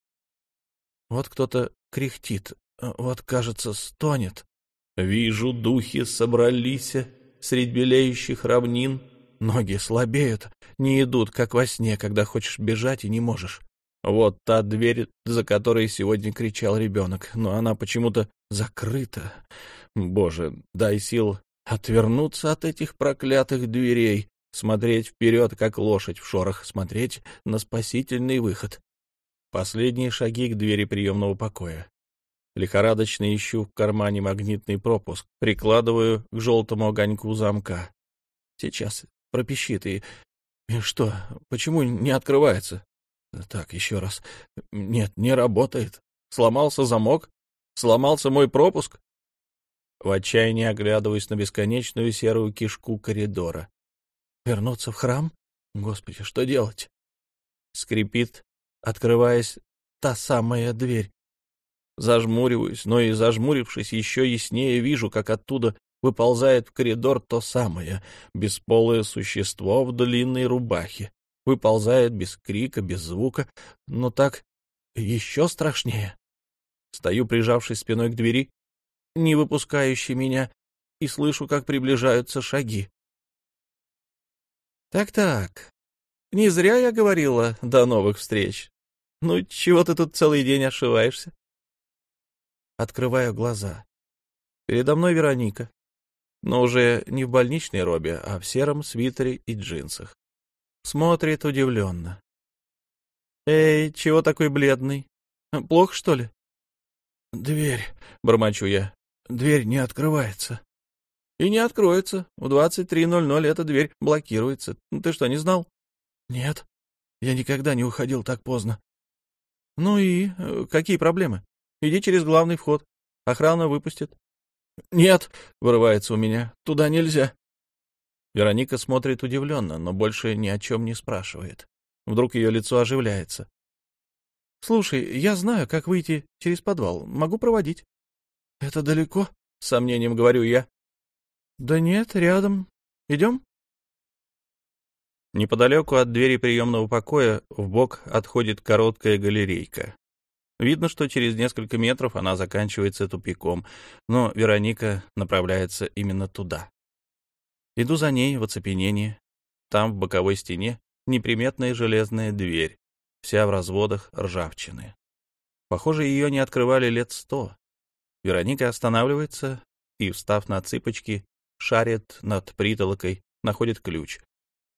Вот кто-то кряхтит, вот, кажется, стонет. Вижу, духи собрались средь белеющих равнин. Ноги слабеют, не идут, как во сне, когда хочешь бежать и не можешь. Вот та дверь, за которой сегодня кричал ребенок, но она почему-то закрыта. Боже, дай сил отвернуться от этих проклятых дверей, смотреть вперед, как лошадь в шорох, смотреть на спасительный выход. Последние шаги к двери приемного покоя. Лихорадочно ищу в кармане магнитный пропуск, прикладываю к желтому огоньку замка. Сейчас пропищит и... и что, почему не открывается? Так, еще раз. Нет, не работает. Сломался замок? Сломался мой пропуск? В отчаянии оглядываюсь на бесконечную серую кишку коридора. Вернуться в храм? Господи, что делать? Скрипит, открываясь та самая дверь. Зажмуриваюсь, но и зажмурившись, еще яснее вижу, как оттуда выползает в коридор то самое бесполое существо в длинной рубахе. Выползает без крика, без звука, но так еще страшнее. Стою, прижавшись спиной к двери, не выпускающей меня, и слышу, как приближаются шаги. Так-так, не зря я говорила до новых встреч. Ну, чего ты тут целый день ошиваешься? Открываю глаза. Передо мной Вероника, но уже не в больничной робе, а в сером свитере и джинсах. Смотрит удивленно. «Эй, чего такой бледный? Плохо, что ли?» «Дверь», — бормочу я. «Дверь не открывается». И не откроется. В 23.00 эта дверь блокируется. Ты что, не знал? Нет. Я никогда не уходил так поздно. Ну и э, какие проблемы? Иди через главный вход. Охрана выпустит. Нет, вырывается у меня. Туда нельзя. Вероника смотрит удивленно, но больше ни о чем не спрашивает. Вдруг ее лицо оживляется. «Слушай, я знаю, как выйти через подвал. Могу проводить». «Это далеко?» — с сомнением говорю я. Да нет, рядом. Идем? Неподалеку от двери приемного покоя в бок отходит короткая галерейка. Видно, что через несколько метров она заканчивается тупиком, но Вероника направляется именно туда. Иду за ней в оцепенении. Там, в боковой стене, неприметная железная дверь, вся в разводах ржавчины. Похоже, ее не открывали лет сто. Вероника останавливается и, встав на цыпочки, шарит над притолокой, находит ключ.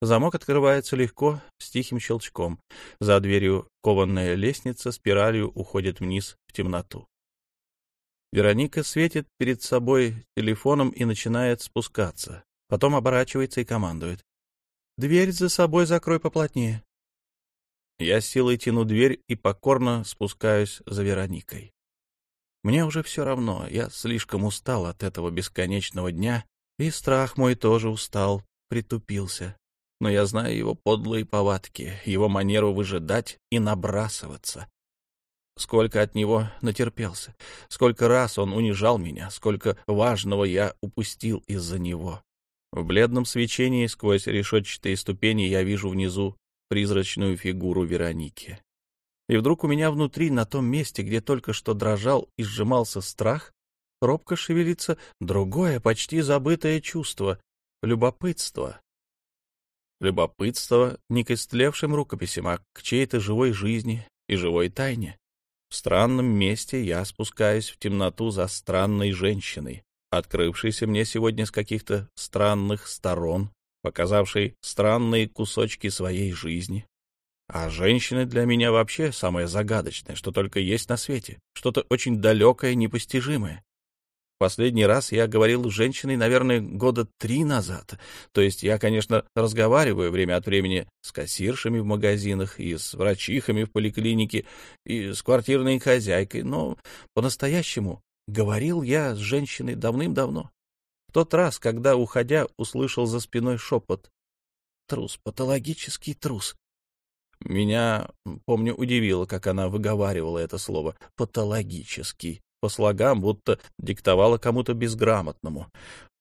Замок открывается легко, с тихим щелчком. За дверью кованная лестница спиралью уходит вниз в темноту. Вероника светит перед собой телефоном и начинает спускаться. Потом оборачивается и командует. «Дверь за собой закрой поплотнее». Я силой тяну дверь и покорно спускаюсь за Вероникой. Мне уже все равно, я слишком устал от этого бесконечного дня и страх мой тоже устал, притупился. Но я знаю его подлые повадки, его манеру выжидать и набрасываться. Сколько от него натерпелся, сколько раз он унижал меня, сколько важного я упустил из-за него. В бледном свечении сквозь решетчатые ступени я вижу внизу призрачную фигуру Вероники. И вдруг у меня внутри, на том месте, где только что дрожал и сжимался страх, робко шевелится другое, почти забытое чувство — любопытство. Любопытство не к истлевшим рукописям, а к чьей-то живой жизни и живой тайне. В странном месте я спускаюсь в темноту за странной женщиной, открывшейся мне сегодня с каких-то странных сторон, показавшей странные кусочки своей жизни. А женщины для меня вообще самое загадочное, что только есть на свете, что-то очень далекое, непостижимое. Последний раз я говорил с женщиной, наверное, года три назад. То есть я, конечно, разговариваю время от времени с кассиршами в магазинах и с врачихами в поликлинике и с квартирной хозяйкой, но по-настоящему говорил я с женщиной давным-давно. В тот раз, когда, уходя, услышал за спиной шепот. Трус, патологический трус. Меня, помню, удивило, как она выговаривала это слово «патологический» по слогам, будто диктовала кому-то безграмотному.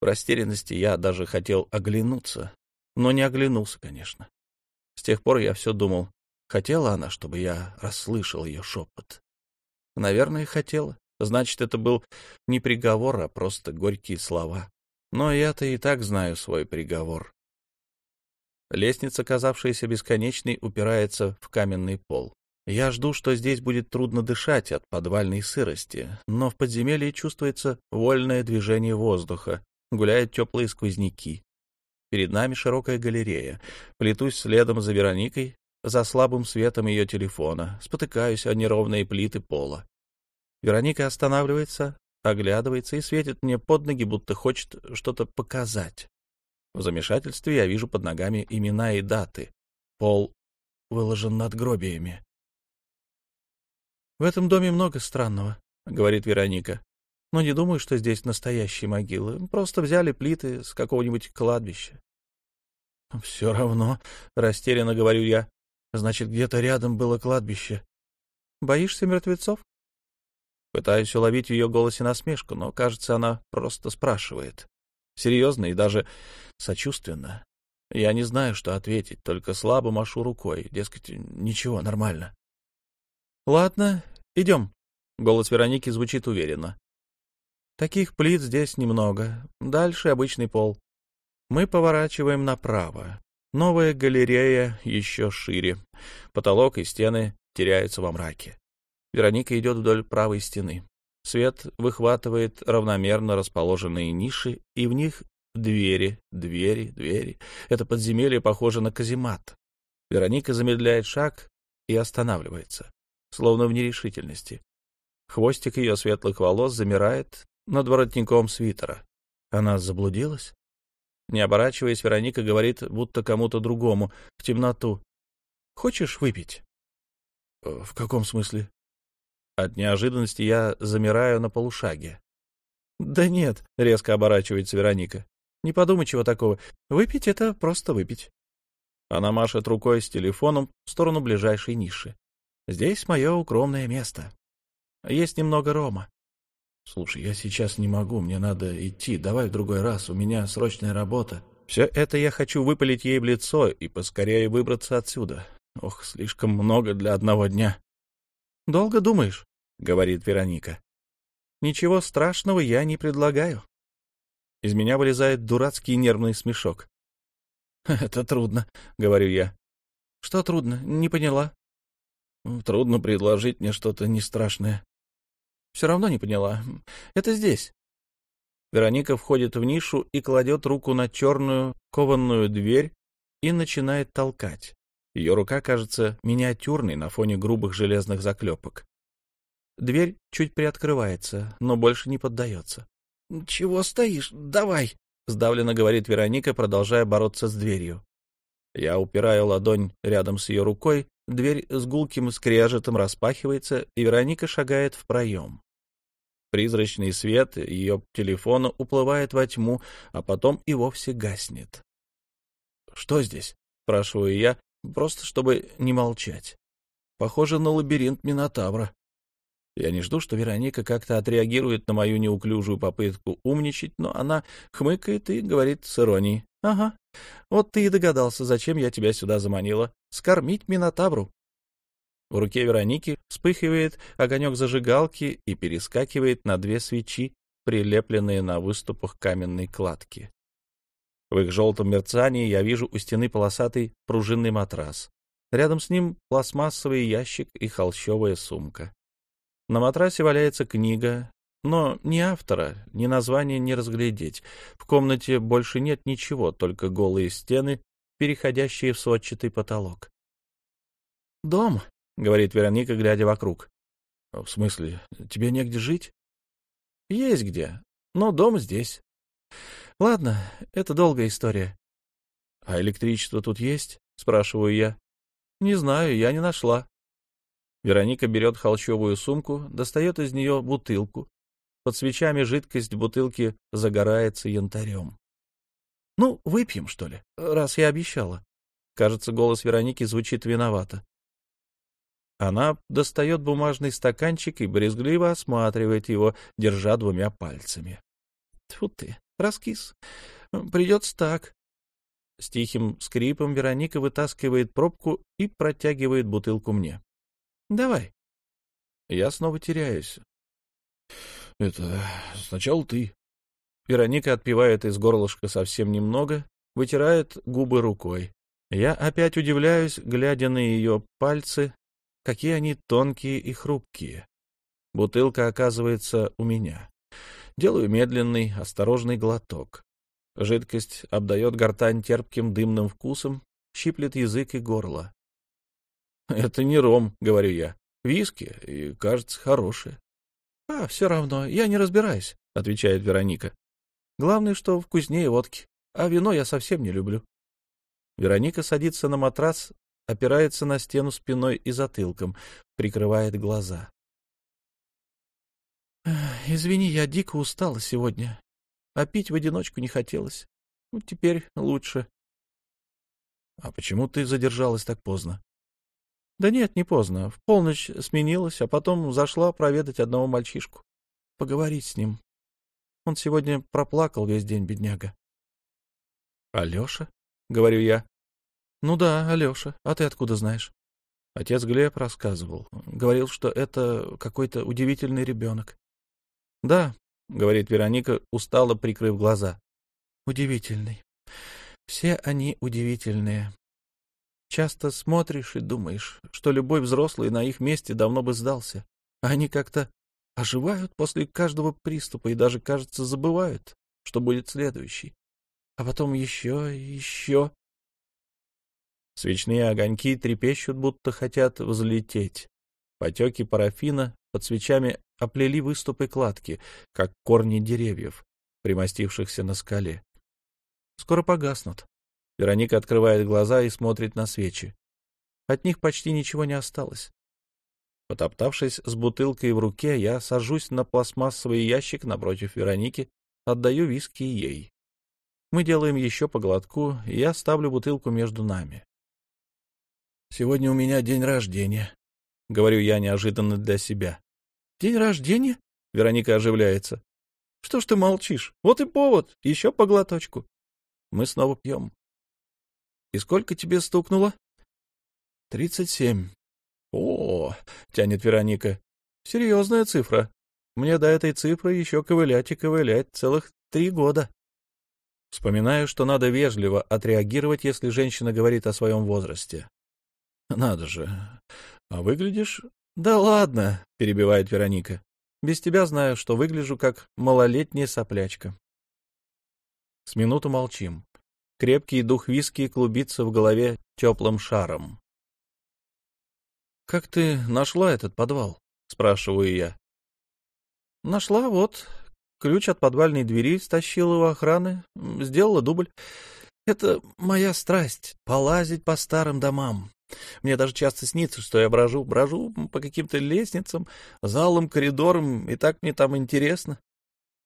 В растерянности я даже хотел оглянуться, но не оглянулся, конечно. С тех пор я все думал, хотела она, чтобы я расслышал ее шепот. Наверное, хотела. Значит, это был не приговор, а просто горькие слова. Но я-то и так знаю свой приговор. Лестница, казавшаяся бесконечной, упирается в каменный пол. Я жду, что здесь будет трудно дышать от подвальной сырости, но в подземелье чувствуется вольное движение воздуха, гуляют теплые сквозняки. Перед нами широкая галерея. Плетусь следом за Вероникой, за слабым светом ее телефона, спотыкаюсь о неровные плиты пола. Вероника останавливается, оглядывается и светит мне под ноги, будто хочет что-то показать. В замешательстве я вижу под ногами имена и даты. Пол выложен над гробиями. «В этом доме много странного», — говорит Вероника. «Но не думаю, что здесь настоящие могилы. Просто взяли плиты с какого-нибудь кладбища». «Все равно», — растерянно говорю я. «Значит, где-то рядом было кладбище». «Боишься мертвецов?» Пытаюсь уловить в ее голосе насмешку, но, кажется, она просто спрашивает. Серьезно и даже сочувственно. Я не знаю, что ответить, только слабо машу рукой. Дескать, ничего, нормально. «Ладно, идем», — голос Вероники звучит уверенно. «Таких плит здесь немного. Дальше обычный пол. Мы поворачиваем направо. Новая галерея еще шире. Потолок и стены теряются во мраке. Вероника идет вдоль правой стены. Свет выхватывает равномерно расположенные ниши, и в них двери, двери, двери. Это подземелье похоже на каземат. Вероника замедляет шаг и останавливается, словно в нерешительности. Хвостик ее светлых волос замирает над воротником свитера. Она заблудилась? Не оборачиваясь, Вероника говорит, будто кому-то другому, в темноту. «Хочешь выпить?» «В каком смысле?» От неожиданности я замираю на полушаге. «Да нет», — резко оборачивается Вероника. «Не подумай чего такого. Выпить — это просто выпить». Она машет рукой с телефоном в сторону ближайшей ниши. «Здесь мое укромное место. Есть немного рома». «Слушай, я сейчас не могу, мне надо идти. Давай в другой раз, у меня срочная работа». Все это я хочу выпалить ей в лицо и поскорее выбраться отсюда. Ох, слишком много для одного дня. «Долго думаешь?» — говорит Вероника. «Ничего страшного я не предлагаю». Из меня вылезает дурацкий нервный смешок. «Это трудно», — говорю я. «Что трудно? Не поняла». «Трудно предложить мне что-то не страшное». «Все равно не поняла. Это здесь». Вероника входит в нишу и кладет руку на черную кованную дверь и начинает толкать. Ее рука кажется миниатюрной на фоне грубых железных заклепок. Дверь чуть приоткрывается, но больше не поддается. — Чего стоишь? Давай! — сдавленно говорит Вероника, продолжая бороться с дверью. Я упираю ладонь рядом с ее рукой, дверь с гулким скрежетом распахивается, и Вероника шагает в проем. Призрачный свет ее телефона уплывает во тьму, а потом и вовсе гаснет. — Что здесь? — спрашиваю я, просто чтобы не молчать. Похоже на лабиринт Минотавра. Я не жду, что Вероника как-то отреагирует на мою неуклюжую попытку умничать, но она хмыкает и говорит с иронией. — Ага, вот ты и догадался, зачем я тебя сюда заманила. Скормить Минотавру. В руке Вероники вспыхивает огонек зажигалки и перескакивает на две свечи, прилепленные на выступах каменной кладки. В их желтом мерцании я вижу у стены полосатый пружинный матрас. Рядом с ним пластмассовый ящик и холщовая сумка. На матрасе валяется книга, но ни автора, ни названия не разглядеть. В комнате больше нет ничего, только голые стены, переходящие в сводчатый потолок. «Дом», — говорит Вероника, глядя вокруг. «В смысле, тебе негде жить?» «Есть где, но дом здесь. Ладно, это долгая история. — А электричество тут есть? — спрашиваю я. — Не знаю, я не нашла. Вероника берет холщовую сумку, достает из нее бутылку. Под свечами жидкость в бутылке загорается янтарем. — Ну, выпьем, что ли, раз я обещала. Кажется, голос Вероники звучит виновато. Она достает бумажный стаканчик и брезгливо осматривает его, держа двумя пальцами. Тьфу ты, Раскис. Придется так. С тихим скрипом Вероника вытаскивает пробку и протягивает бутылку мне. Давай. Я снова теряюсь. Это сначала ты. Вероника отпивает из горлышка совсем немного, вытирает губы рукой. Я опять удивляюсь, глядя на ее пальцы, какие они тонкие и хрупкие. Бутылка оказывается у меня. Делаю медленный, осторожный глоток. Жидкость обдает гортань терпким дымным вкусом, щиплет язык и горло. — Это не ром, — говорю я. — Виски, и, кажется, хорошие. — А, все равно, я не разбираюсь, — отвечает Вероника. — Главное, что вкуснее водки, а вино я совсем не люблю. Вероника садится на матрас, опирается на стену спиной и затылком, прикрывает глаза. — Извини, я дико устала сегодня, а пить в одиночку не хотелось. Ну, теперь лучше. — А почему ты задержалась так поздно? — Да нет, не поздно. В полночь сменилась, а потом зашла проведать одного мальчишку. Поговорить с ним. Он сегодня проплакал весь день, бедняга. — Алеша? — говорю я. — Ну да, Алеша. А ты откуда знаешь? Отец Глеб рассказывал. Говорил, что это какой-то удивительный ребенок. — Да, — говорит Вероника, устало прикрыв глаза. — Удивительный. Все они удивительные. Часто смотришь и думаешь, что любой взрослый на их месте давно бы сдался. А они как-то оживают после каждого приступа и даже, кажется, забывают, что будет следующий. А потом еще и еще. Свечные огоньки трепещут, будто хотят взлететь. Потеки парафина под свечами оплели выступы кладки, как корни деревьев, примостившихся на скале. Скоро погаснут. Вероника открывает глаза и смотрит на свечи. От них почти ничего не осталось. Потоптавшись с бутылкой в руке, я сажусь на пластмассовый ящик напротив Вероники, отдаю виски ей. Мы делаем еще по глотку, и я ставлю бутылку между нами. «Сегодня у меня день рождения», — говорю я неожиданно для себя. «День рождения?» — Вероника оживляется. «Что ж ты молчишь? Вот и повод. Еще по глоточку». Мы снова пьем. «И сколько тебе стукнуло?» «Тридцать семь». «О!» — тянет Вероника. «Серьезная цифра. Мне до этой цифры еще ковылять и ковылять целых три года». Вспоминаю, что надо вежливо отреагировать, если женщина говорит о своем возрасте. Надо же. А выглядишь... Да ладно, перебивает Вероника. Без тебя знаю, что выгляжу как малолетняя соплячка. С минуту молчим. Крепкий дух виски клубится в голове теплым шаром. «Как ты нашла этот подвал?» — спрашиваю я. «Нашла, вот. Ключ от подвальной двери стащила у охраны, сделала дубль. Это моя страсть — полазить по старым домам. Мне даже часто снится, что я брожу, брожу по каким-то лестницам, залам, коридорам, и так мне там интересно.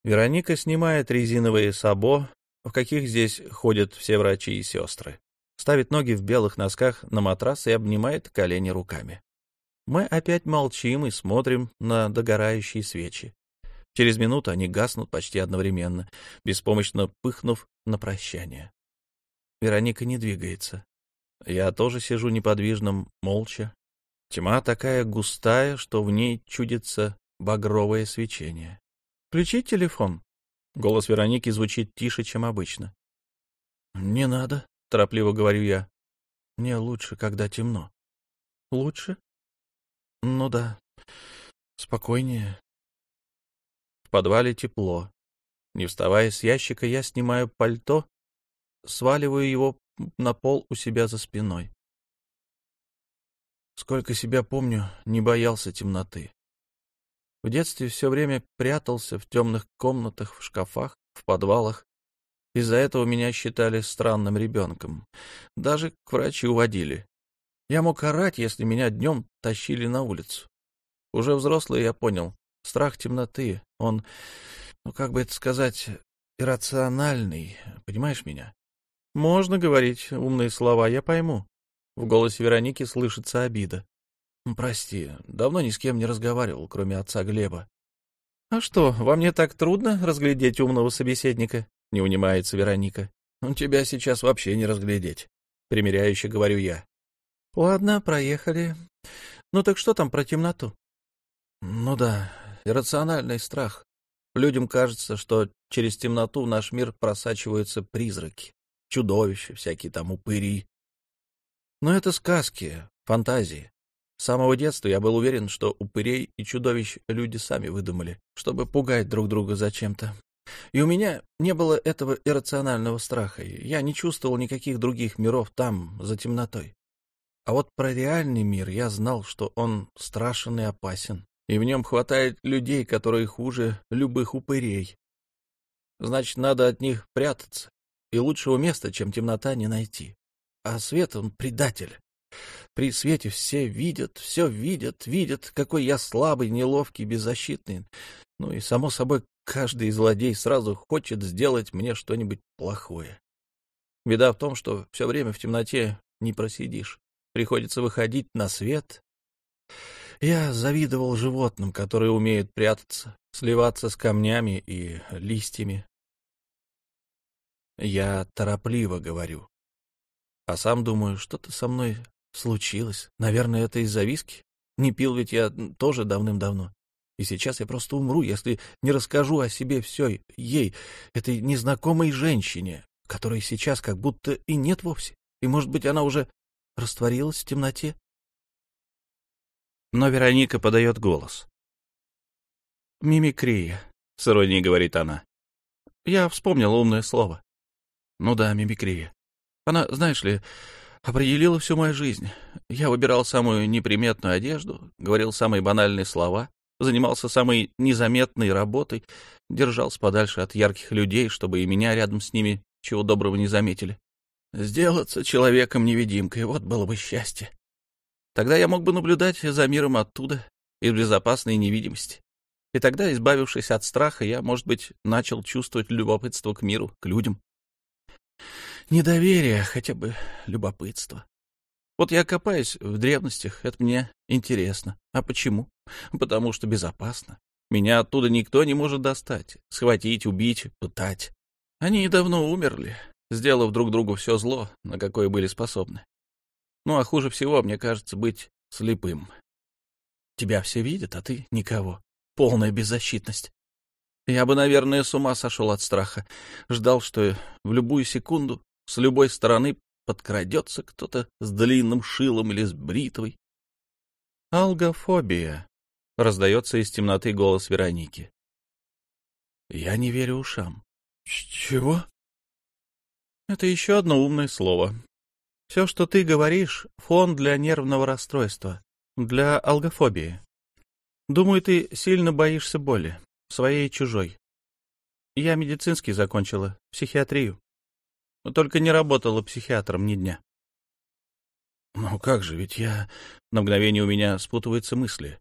Вероника снимает резиновые сабо, в каких здесь ходят все врачи и сестры. Ставит ноги в белых носках на матрас и обнимает колени руками. Мы опять молчим и смотрим на догорающие свечи. Через минуту они гаснут почти одновременно, беспомощно пыхнув на прощание. Вероника не двигается. Я тоже сижу неподвижным, молча. Тьма такая густая, что в ней чудится багровое свечение. «Включи телефон». Голос Вероники звучит тише, чем обычно. «Не надо», — торопливо говорю я. «Мне лучше, когда темно». «Лучше?» «Ну да. Спокойнее». В подвале тепло. Не вставая с ящика, я снимаю пальто, сваливаю его на пол у себя за спиной. Сколько себя помню, не боялся темноты. В детстве все время прятался в темных комнатах, в шкафах, в подвалах. Из-за этого меня считали странным ребенком. Даже к врачу водили. Я мог орать, если меня днем тащили на улицу. Уже взрослый я понял, страх темноты, он, ну как бы это сказать, иррациональный, понимаешь меня? Можно говорить умные слова, я пойму. В голосе Вероники слышится обида. Прости, давно ни с кем не разговаривал, кроме отца Глеба. А что, во мне так трудно разглядеть умного собеседника? Не унимается Вероника. У тебя сейчас вообще не разглядеть. Примеряюще говорю я. Ладно, проехали. Ну так что там про темноту? Ну да, иррациональный страх. Людям кажется, что через темноту в наш мир просачиваются призраки чудовища, всякие там упыри. Но это сказки, фантазии. С самого детства я был уверен, что упырей и чудовищ люди сами выдумали, чтобы пугать друг друга зачем-то. И у меня не было этого иррационального страха. Я не чувствовал никаких других миров там, за темнотой. А вот про реальный мир я знал, что он страшен и опасен, и в нем хватает людей, которые хуже любых упырей. Значит, надо от них прятаться, и лучшего места, чем темнота, не найти. А свет он предатель. При свете все видят, все видят, видят, какой я слабый, неловкий, беззащитный. Ну и, само собой, каждый злодей сразу хочет сделать мне что-нибудь плохое. Беда в том, что все время в темноте не просидишь. Приходится выходить на свет. Я завидовал животным, которые умеют прятаться, сливаться с камнями и листьями. Я торопливо говорю. А сам думаю, что-то со мной случилось. Наверное, это из-за виски. Не пил ведь я тоже давным-давно. И сейчас я просто умру, если не расскажу о себе все ей, этой незнакомой женщине, которой сейчас как будто и нет вовсе. И, может быть, она уже растворилась в темноте. Но Вероника подает голос. «Мимикрия», — с иронией говорит она. «Я вспомнила умное слово. Ну да, мимикрия. Она, знаешь ли, определила всю мою жизнь. Я выбирал самую неприметную одежду, говорил самые банальные слова, занимался самой незаметной работой, держался подальше от ярких людей, чтобы и меня рядом с ними чего доброго не заметили. Сделаться человеком-невидимкой — вот было бы счастье. Тогда я мог бы наблюдать за миром оттуда, из безопасной невидимости. И тогда, избавившись от страха, я, может быть, начал чувствовать любопытство к миру, к людям. Недоверие, хотя бы любопытство. Вот я копаюсь в древностях, это мне интересно. А почему? Потому что безопасно. Меня оттуда никто не может достать, схватить, убить, пытать. Они давно умерли, сделав друг другу все зло, на какое были способны. Ну, а хуже всего, мне кажется, быть слепым. Тебя все видят, а ты — никого. Полная беззащитность. Я бы, наверное, с ума сошел от страха. Ждал, что в любую секунду с любой стороны подкрадется кто-то с длинным шилом или с бритвой. «Алгофобия», — раздается из темноты голос Вероники. Я не верю ушам. «Чего?» Это еще одно умное слово. Все, что ты говоришь, фон для нервного расстройства, для алгофобии. Думаю, ты сильно боишься боли, своей и чужой. Я медицинский закончила, психиатрию. Только не работала психиатром ни дня. Ну как же, ведь я... На мгновение у меня спутываются мысли.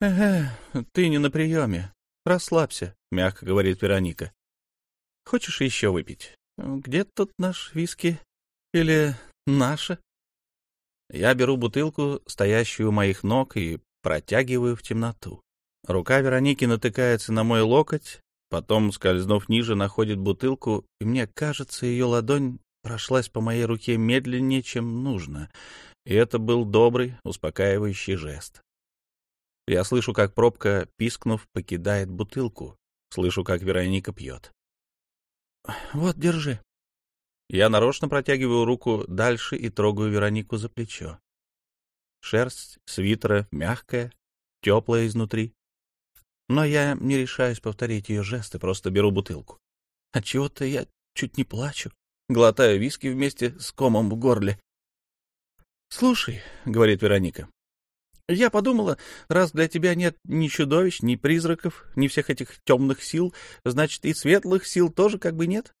Эге, ты не на приеме. Расслабься, мягко говорит Вероника. Хочешь еще выпить? Где тут наш виски? Или наша? Я беру бутылку, стоящую у моих ног, и протягиваю в темноту. Рука Вероники натыкается на мой локоть, потом, скользнув ниже, находит бутылку, и мне кажется, ее ладонь прошлась по моей руке медленнее, чем нужно, и это был добрый, успокаивающий жест. Я слышу, как пробка, пискнув, покидает бутылку, слышу, как Вероника пьет. Вот, держи. Я нарочно протягиваю руку дальше и трогаю Веронику за плечо. Шерсть свитера мягкая, теплая изнутри. Но я не решаюсь повторить ее жесты, просто беру бутылку. Отчего-то я чуть не плачу, глотаю виски вместе с комом в горле. «Слушай», — говорит Вероника, я подумала, раз для тебя нет ни чудовищ, ни призраков, ни всех этих темных сил, значит, и светлых сил тоже как бы нет.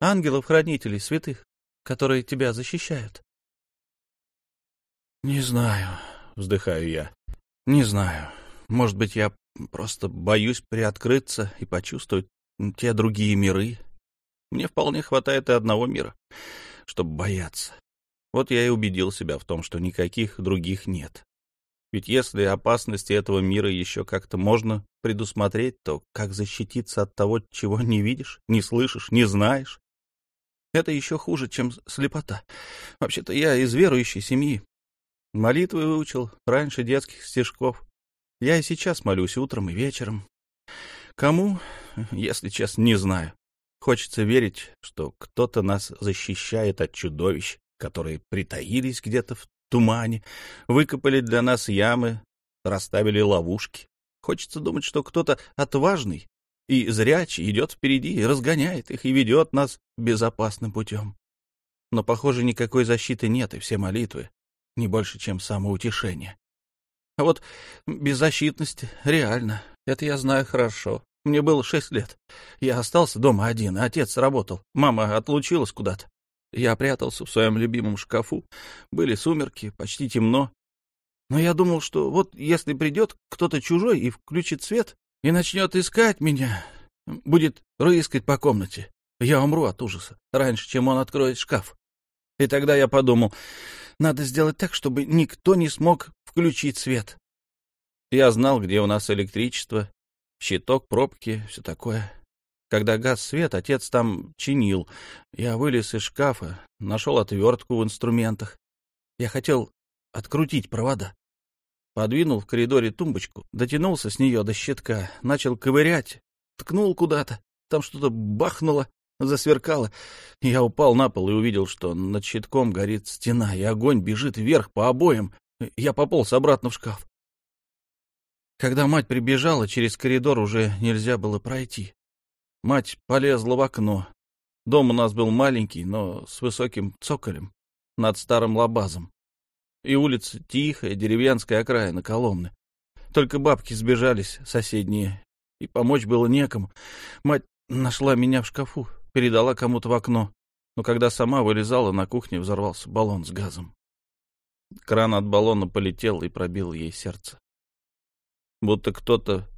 Ангелов-хранителей, святых, которые тебя защищают. — Не знаю, — вздыхаю я. — Не знаю. Может быть, я просто боюсь приоткрыться и почувствовать те другие миры. Мне вполне хватает и одного мира, чтобы бояться. Вот я и убедил себя в том, что никаких других нет. Ведь если опасности этого мира еще как-то можно предусмотреть, то как защититься от того, чего не видишь, не слышишь, не знаешь? Это еще хуже, чем слепота. Вообще-то я из верующей семьи. Молитвы выучил раньше детских стишков. Я и сейчас молюсь утром и вечером. Кому, если честно, не знаю. Хочется верить, что кто-то нас защищает от чудовищ, которые притаились где-то в тумане, выкопали для нас ямы, расставили ловушки. Хочется думать, что кто-то отважный и зрячий идет впереди и разгоняет их и ведет нас безопасным путем. Но, похоже, никакой защиты нет, и все молитвы не больше, чем самоутешение. А вот беззащитность реально, это я знаю хорошо. Мне было шесть лет. Я остался дома один, а отец работал. Мама отлучилась куда-то. Я прятался в своем любимом шкафу. Были сумерки, почти темно. Но я думал, что вот если придет кто-то чужой и включит свет, и начнет искать меня, будет рыскать по комнате, я умру от ужаса раньше, чем он откроет шкаф. И тогда я подумал, надо сделать так, чтобы никто не смог включить свет. Я знал, где у нас электричество, щиток, пробки, все такое. Когда газ свет, отец там чинил. Я вылез из шкафа, нашел отвертку в инструментах. Я хотел открутить провода. Подвинул в коридоре тумбочку, дотянулся с нее до щитка, начал ковырять, ткнул куда-то. Там что-то бахнуло, засверкало. Я упал на пол и увидел, что над щитком горит стена, и огонь бежит вверх по обоям. Я пополз обратно в шкаф. Когда мать прибежала, через коридор уже нельзя было пройти. Мать полезла в окно. Дом у нас был маленький, но с высоким цоколем над старым лабазом. И улица тихая, деревенская окраина Коломны. Только бабки сбежались соседние, и помочь было некому. Мать нашла меня в шкафу, передала кому-то в окно, но когда сама вылезала, на кухне взорвался баллон с газом. Кран от баллона полетел и пробил ей сердце. Будто кто-то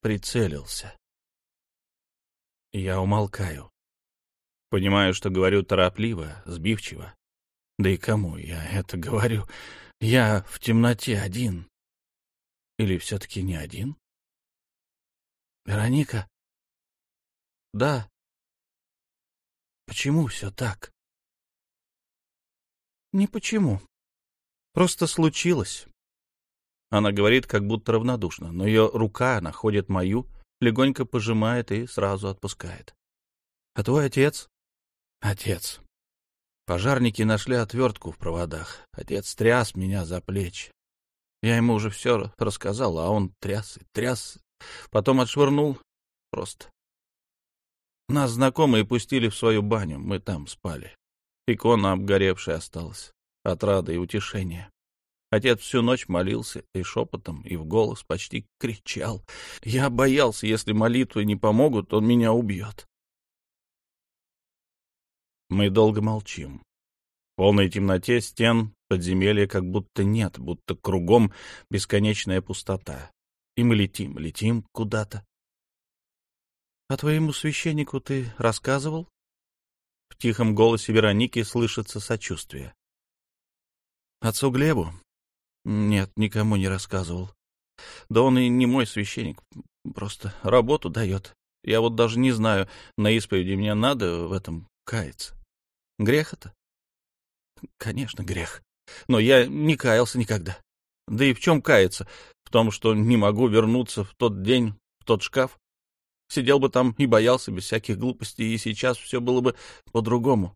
прицелился. Я умолкаю. Понимаю, что говорю торопливо, сбивчиво. Да и кому я это говорю? Я в темноте один. Или все-таки не один? Вероника? Да, Почему все так? Не почему. Просто случилось. Она говорит, как будто равнодушно, но ее рука находит мою, легонько пожимает и сразу отпускает. А твой отец? Отец. Пожарники нашли отвертку в проводах. Отец тряс меня за плечи. Я ему уже все рассказал, а он тряс и тряс, потом отшвырнул просто. Нас знакомые пустили в свою баню, мы там спали. Икона обгоревшая осталась, отрада и утешения. Отец всю ночь молился и шепотом, и в голос почти кричал. Я боялся, если молитвы не помогут, он меня убьет. Мы долго молчим. В полной темноте стен подземелья как будто нет, будто кругом бесконечная пустота. И мы летим, летим куда-то. — А твоему священнику ты рассказывал? В тихом голосе Вероники слышится сочувствие. — Отцу Глебу? Нет, никому не рассказывал. Да он и не мой священник, просто работу дает. Я вот даже не знаю, на исповеди мне надо в этом каяться. Грех это? Конечно, грех. Но я не каялся никогда. Да и в чем каяться? В том, что не могу вернуться в тот день, в тот шкаф? Сидел бы там и боялся без всяких глупостей, и сейчас все было бы по-другому.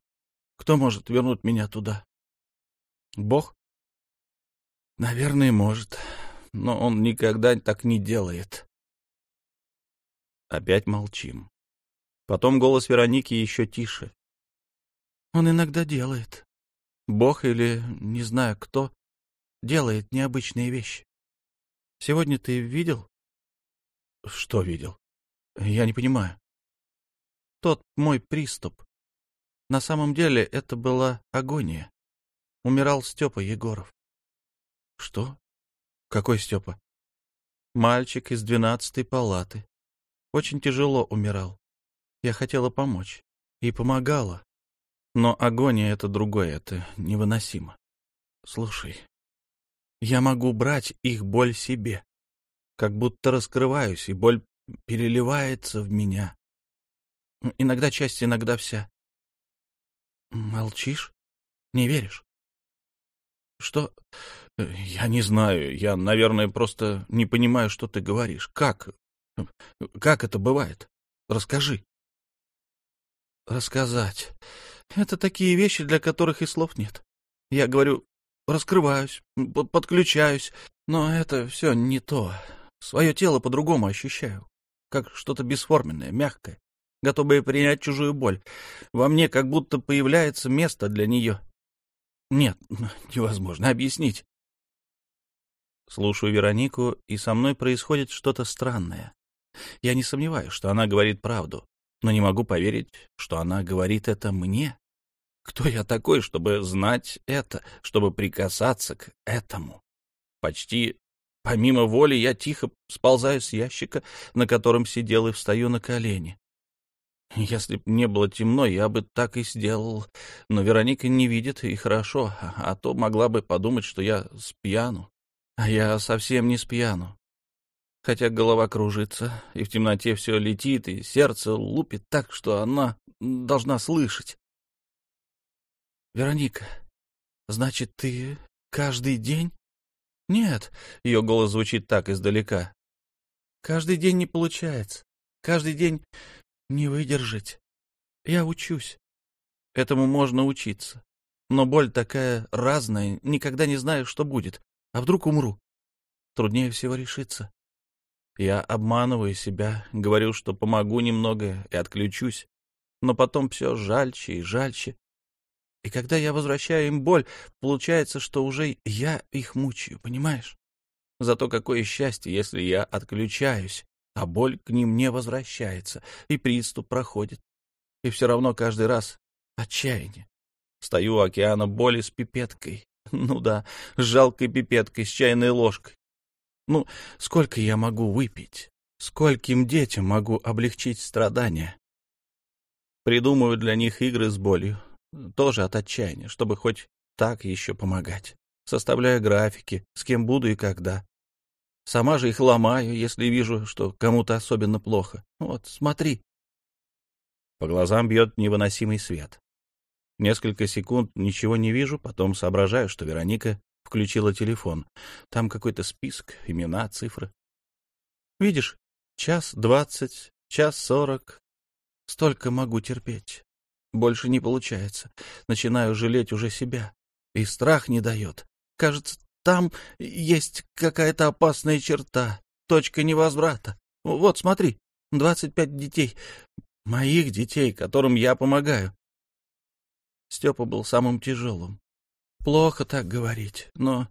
Кто может вернуть меня туда? Бог? Наверное, может, но он никогда так не делает. Опять молчим. Потом голос Вероники еще тише. Он иногда делает. Бог или не знаю кто делает необычные вещи. Сегодня ты видел? Что видел? Я не понимаю. Тот мой приступ. На самом деле это была агония. Умирал Степа Егоров. Что? Какой Степа? Мальчик из двенадцатой палаты. Очень тяжело умирал. Я хотела помочь. И помогала. Но агония — это другое, это невыносимо. Слушай, я могу брать их боль себе. Как будто раскрываюсь, и боль переливается в меня. Иногда часть, иногда вся. Молчишь? Не веришь? Что? Я не знаю. Я, наверное, просто не понимаю, что ты говоришь. Как? Как это бывает? Расскажи. Рассказать. Это такие вещи, для которых и слов нет. Я говорю, раскрываюсь, подключаюсь, но это все не то. Свое тело по-другому ощущаю как что-то бесформенное, мягкое, готовое принять чужую боль. Во мне как будто появляется место для нее. Нет, невозможно объяснить. Слушаю Веронику, и со мной происходит что-то странное. Я не сомневаюсь, что она говорит правду, но не могу поверить, что она говорит это мне. Кто я такой, чтобы знать это, чтобы прикасаться к этому? Почти помимо воли я тихо сползаю с ящика, на котором сидел, и встаю на колени. Если б не было темно, я бы так и сделал. Но Вероника не видит, и хорошо, а то могла бы подумать, что я спьяну. А я совсем не спьяну. Хотя голова кружится, и в темноте все летит, и сердце лупит так, что она должна слышать. «Вероника, значит, ты каждый день?» «Нет», — ее голос звучит так издалека. «Каждый день не получается. Каждый день не выдержать. Я учусь. Этому можно учиться. Но боль такая разная, никогда не знаю, что будет. А вдруг умру? Труднее всего решиться. Я обманываю себя, говорю, что помогу немного и отключусь. Но потом все жальче и жальче. И когда я возвращаю им боль, получается, что уже я их мучаю, понимаешь? Зато какое счастье, если я отключаюсь, а боль к ним не возвращается, и приступ проходит. И все равно каждый раз отчаяние. Стою у океана боли с пипеткой. Ну да, с жалкой пипеткой, с чайной ложкой. Ну, сколько я могу выпить? Скольким детям могу облегчить страдания? Придумываю для них игры с болью, тоже от отчаяния, чтобы хоть так еще помогать. Составляю графики, с кем буду и когда. Сама же их ломаю, если вижу, что кому-то особенно плохо. Вот, смотри. По глазам бьет невыносимый свет. Несколько секунд ничего не вижу, потом соображаю, что Вероника включила телефон. Там какой-то список, имена, цифры. Видишь, час двадцать, час сорок. Столько могу терпеть. Больше не получается. Начинаю жалеть уже себя. И страх не дает. Кажется, там есть какая-то опасная черта, точка невозврата. Вот, смотри, двадцать пять детей. Моих детей, которым я помогаю. Степа был самым тяжелым. Плохо так говорить, но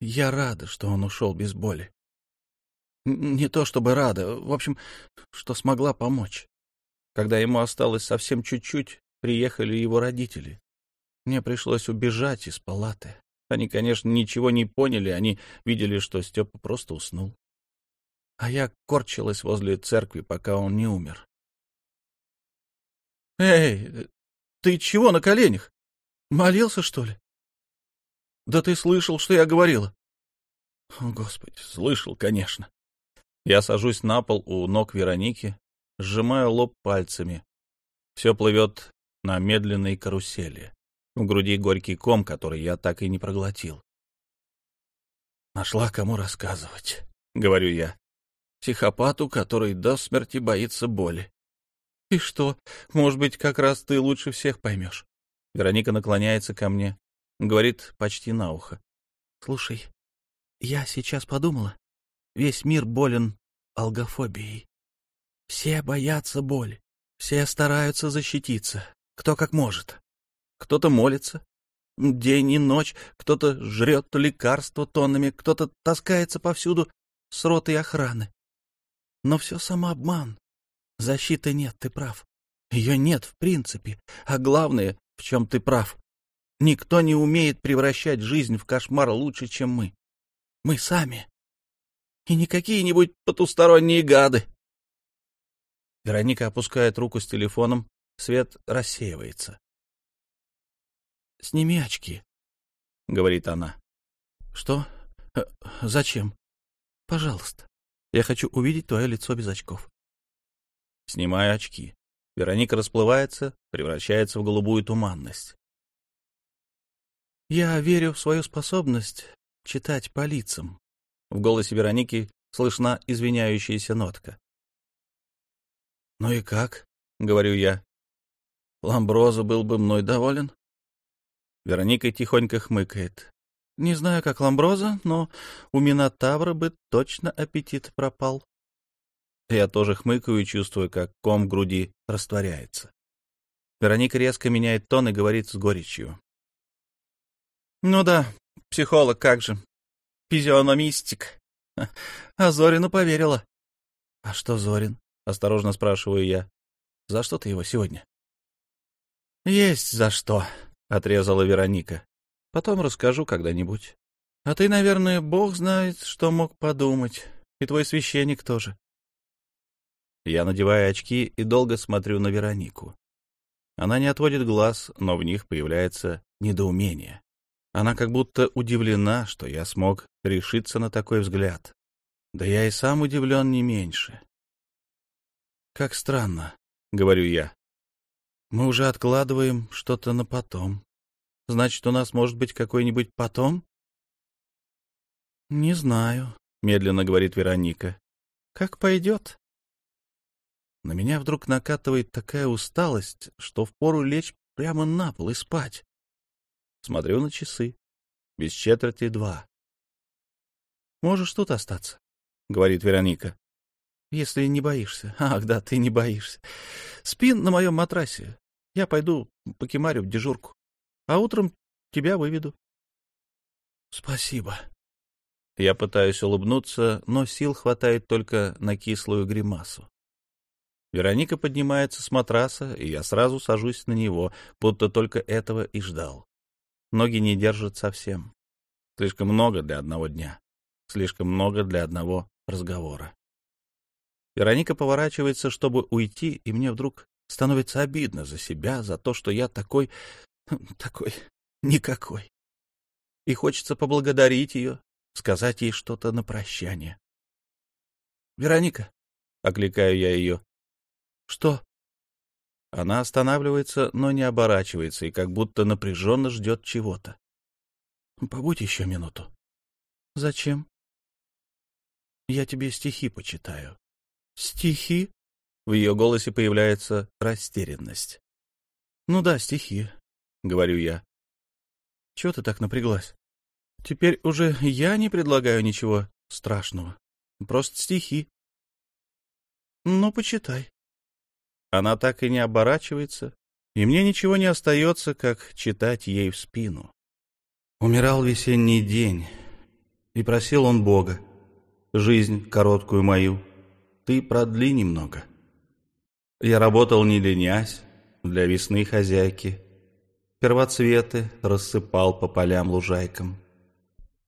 я рада, что он ушел без боли. Не то чтобы рада, в общем, что смогла помочь. Когда ему осталось совсем чуть-чуть, приехали его родители. Мне пришлось убежать из палаты. Они, конечно, ничего не поняли, они видели, что Степа просто уснул. А я корчилась возле церкви, пока он не умер. — Эй, ты чего на коленях? Молился, что ли? — Да ты слышал, что я говорила? — О, Господи, слышал, конечно. Я сажусь на пол у ног Вероники, сжимаю лоб пальцами. Все плывет на медленной карусели. В груди горький ком, который я так и не проглотил. «Нашла кому рассказывать», — говорю я. «Психопату, который до смерти боится боли». «И что? Может быть, как раз ты лучше всех поймешь». Вероника наклоняется ко мне, говорит почти на ухо. «Слушай, я сейчас подумала. Весь мир болен алгофобией. Все боятся боли, все стараются защититься, кто как может кто-то молится день и ночь, кто-то жрет лекарства тоннами, кто-то таскается повсюду с ротой охраны. Но все самообман. Защиты нет, ты прав. Ее нет в принципе. А главное, в чем ты прав. Никто не умеет превращать жизнь в кошмар лучше, чем мы. Мы сами. И не какие-нибудь потусторонние гады. Вероника опускает руку с телефоном, свет рассеивается. — Сними очки, — говорит она. — Что? Э, зачем? — Пожалуйста. Я хочу увидеть твое лицо без очков. Снимаю очки. Вероника расплывается, превращается в голубую туманность. Я верю в свою способность читать по лицам. В голосе Вероники слышна извиняющаяся нотка. «Ну и как?» — говорю я. «Ламброза был бы мной доволен?» Вероника тихонько хмыкает. Не знаю, как Ламброза, но у Минотавра бы точно аппетит пропал. Я тоже хмыкаю, чувствую, как ком в груди растворяется. Вероника резко меняет тон и говорит с горечью. «Ну да, психолог, как же. Физиономистик. А Зорину поверила». «А что Зорин?» — осторожно спрашиваю я. «За что ты его сегодня?» «Есть за что», — отрезала Вероника. «Потом расскажу когда-нибудь. А ты, наверное, бог знает, что мог подумать. И твой священник тоже. Я надеваю очки и долго смотрю на Веронику. Она не отводит глаз, но в них появляется недоумение. Она как будто удивлена, что я смог решиться на такой взгляд. Да я и сам удивлен не меньше. «Как странно», — говорю я. «Мы уже откладываем что-то на потом. Значит, у нас может быть какой-нибудь потом?» «Не знаю», — медленно говорит Вероника. «Как пойдет?» На меня вдруг накатывает такая усталость, что впору лечь прямо на пол и спать. Смотрю на часы. Без четверти два. «Можешь тут остаться», — говорит Вероника. «Если не боишься. Ах, да, ты не боишься. Спи на моем матрасе. Я пойду покемарю в дежурку. А утром тебя выведу». «Спасибо». Я пытаюсь улыбнуться, но сил хватает только на кислую гримасу. Вероника поднимается с матраса, и я сразу сажусь на него, будто только этого и ждал. Ноги не держат совсем. Слишком много для одного дня. Слишком много для одного разговора. Вероника поворачивается, чтобы уйти, и мне вдруг становится обидно за себя, за то, что я такой... такой... никакой. И хочется поблагодарить ее, сказать ей что-то на прощание. «Вероника!» — окликаю я ее. «Что?» Она останавливается, но не оборачивается и как будто напряженно ждет чего-то. «Побудь еще минуту». «Зачем?» «Я тебе стихи почитаю». «Стихи?» В ее голосе появляется растерянность. «Ну да, стихи», — говорю я. «Чего ты так напряглась? Теперь уже я не предлагаю ничего страшного. Просто стихи». «Ну, почитай». Она так и не оборачивается, и мне ничего не остается, как читать ей в спину. Умирал весенний день, и просил он Бога, жизнь короткую мою, ты продли немного. Я работал не ленясь для весны хозяйки, первоцветы рассыпал по полям лужайкам,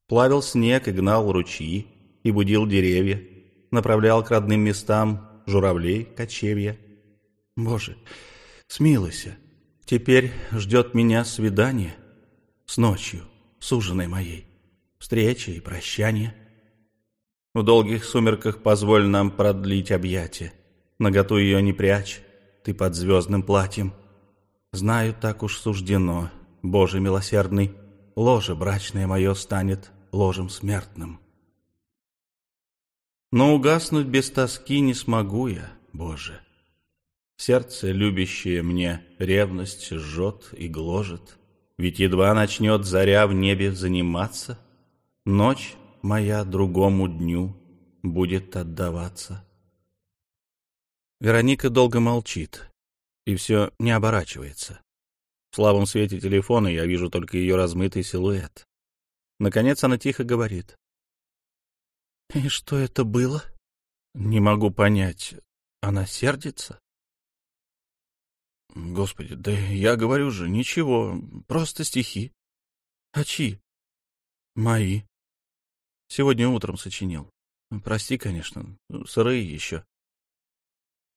плавил снег и гнал ручьи, и будил деревья, направлял к родным местам журавлей, кочевья — Боже, смилуйся, теперь ждет меня свидание с ночью, с ужиной моей, встреча и прощание. В долгих сумерках позволь нам продлить объятия, наготу ее не прячь, ты под звездным платьем. Знаю, так уж суждено, Боже милосердный, ложе брачное мое станет ложем смертным. Но угаснуть без тоски не смогу я, Боже. Сердце, любящее мне, ревность жжет и гложет. Ведь едва начнет заря в небе заниматься, Ночь моя другому дню будет отдаваться. Вероника долго молчит и все не оборачивается. В слабом свете телефона я вижу только ее размытый силуэт. Наконец она тихо говорит. — И что это было? Не могу понять. Она сердится? Господи, да я говорю же, ничего, просто стихи. А чьи? Мои. Сегодня утром сочинил. Прости, конечно, сырые еще.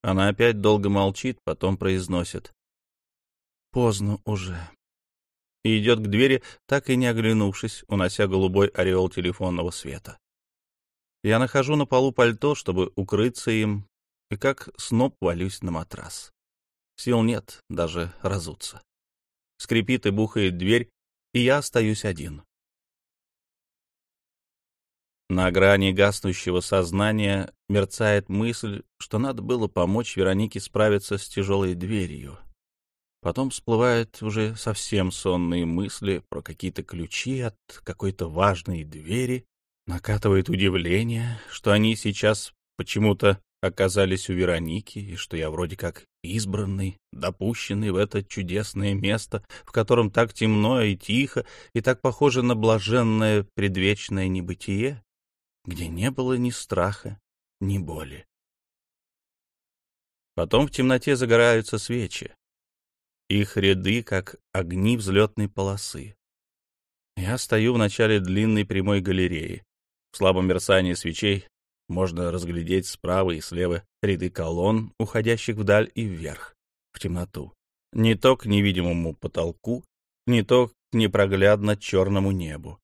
Она опять долго молчит, потом произносит. Поздно уже. И идет к двери, так и не оглянувшись, унося голубой ореол телефонного света. Я нахожу на полу пальто, чтобы укрыться им, и как сноп валюсь на матрас. Сил нет даже разуться. Скрипит и бухает дверь, и я остаюсь один. На грани гаснущего сознания мерцает мысль, что надо было помочь Веронике справиться с тяжелой дверью. Потом всплывают уже совсем сонные мысли про какие-то ключи от какой-то важной двери. Накатывает удивление, что они сейчас почему-то оказались у Вероники, и что я вроде как избранный, допущенный в это чудесное место, в котором так темно и тихо, и так похоже на блаженное предвечное небытие, где не было ни страха, ни боли. Потом в темноте загораются свечи. Их ряды, как огни взлетной полосы. Я стою в начале длинной прямой галереи. В слабом мерцании свечей можно разглядеть справа и слева ряды колонн, уходящих вдаль и вверх, в темноту. Не то к невидимому потолку, не то к непроглядно черному небу.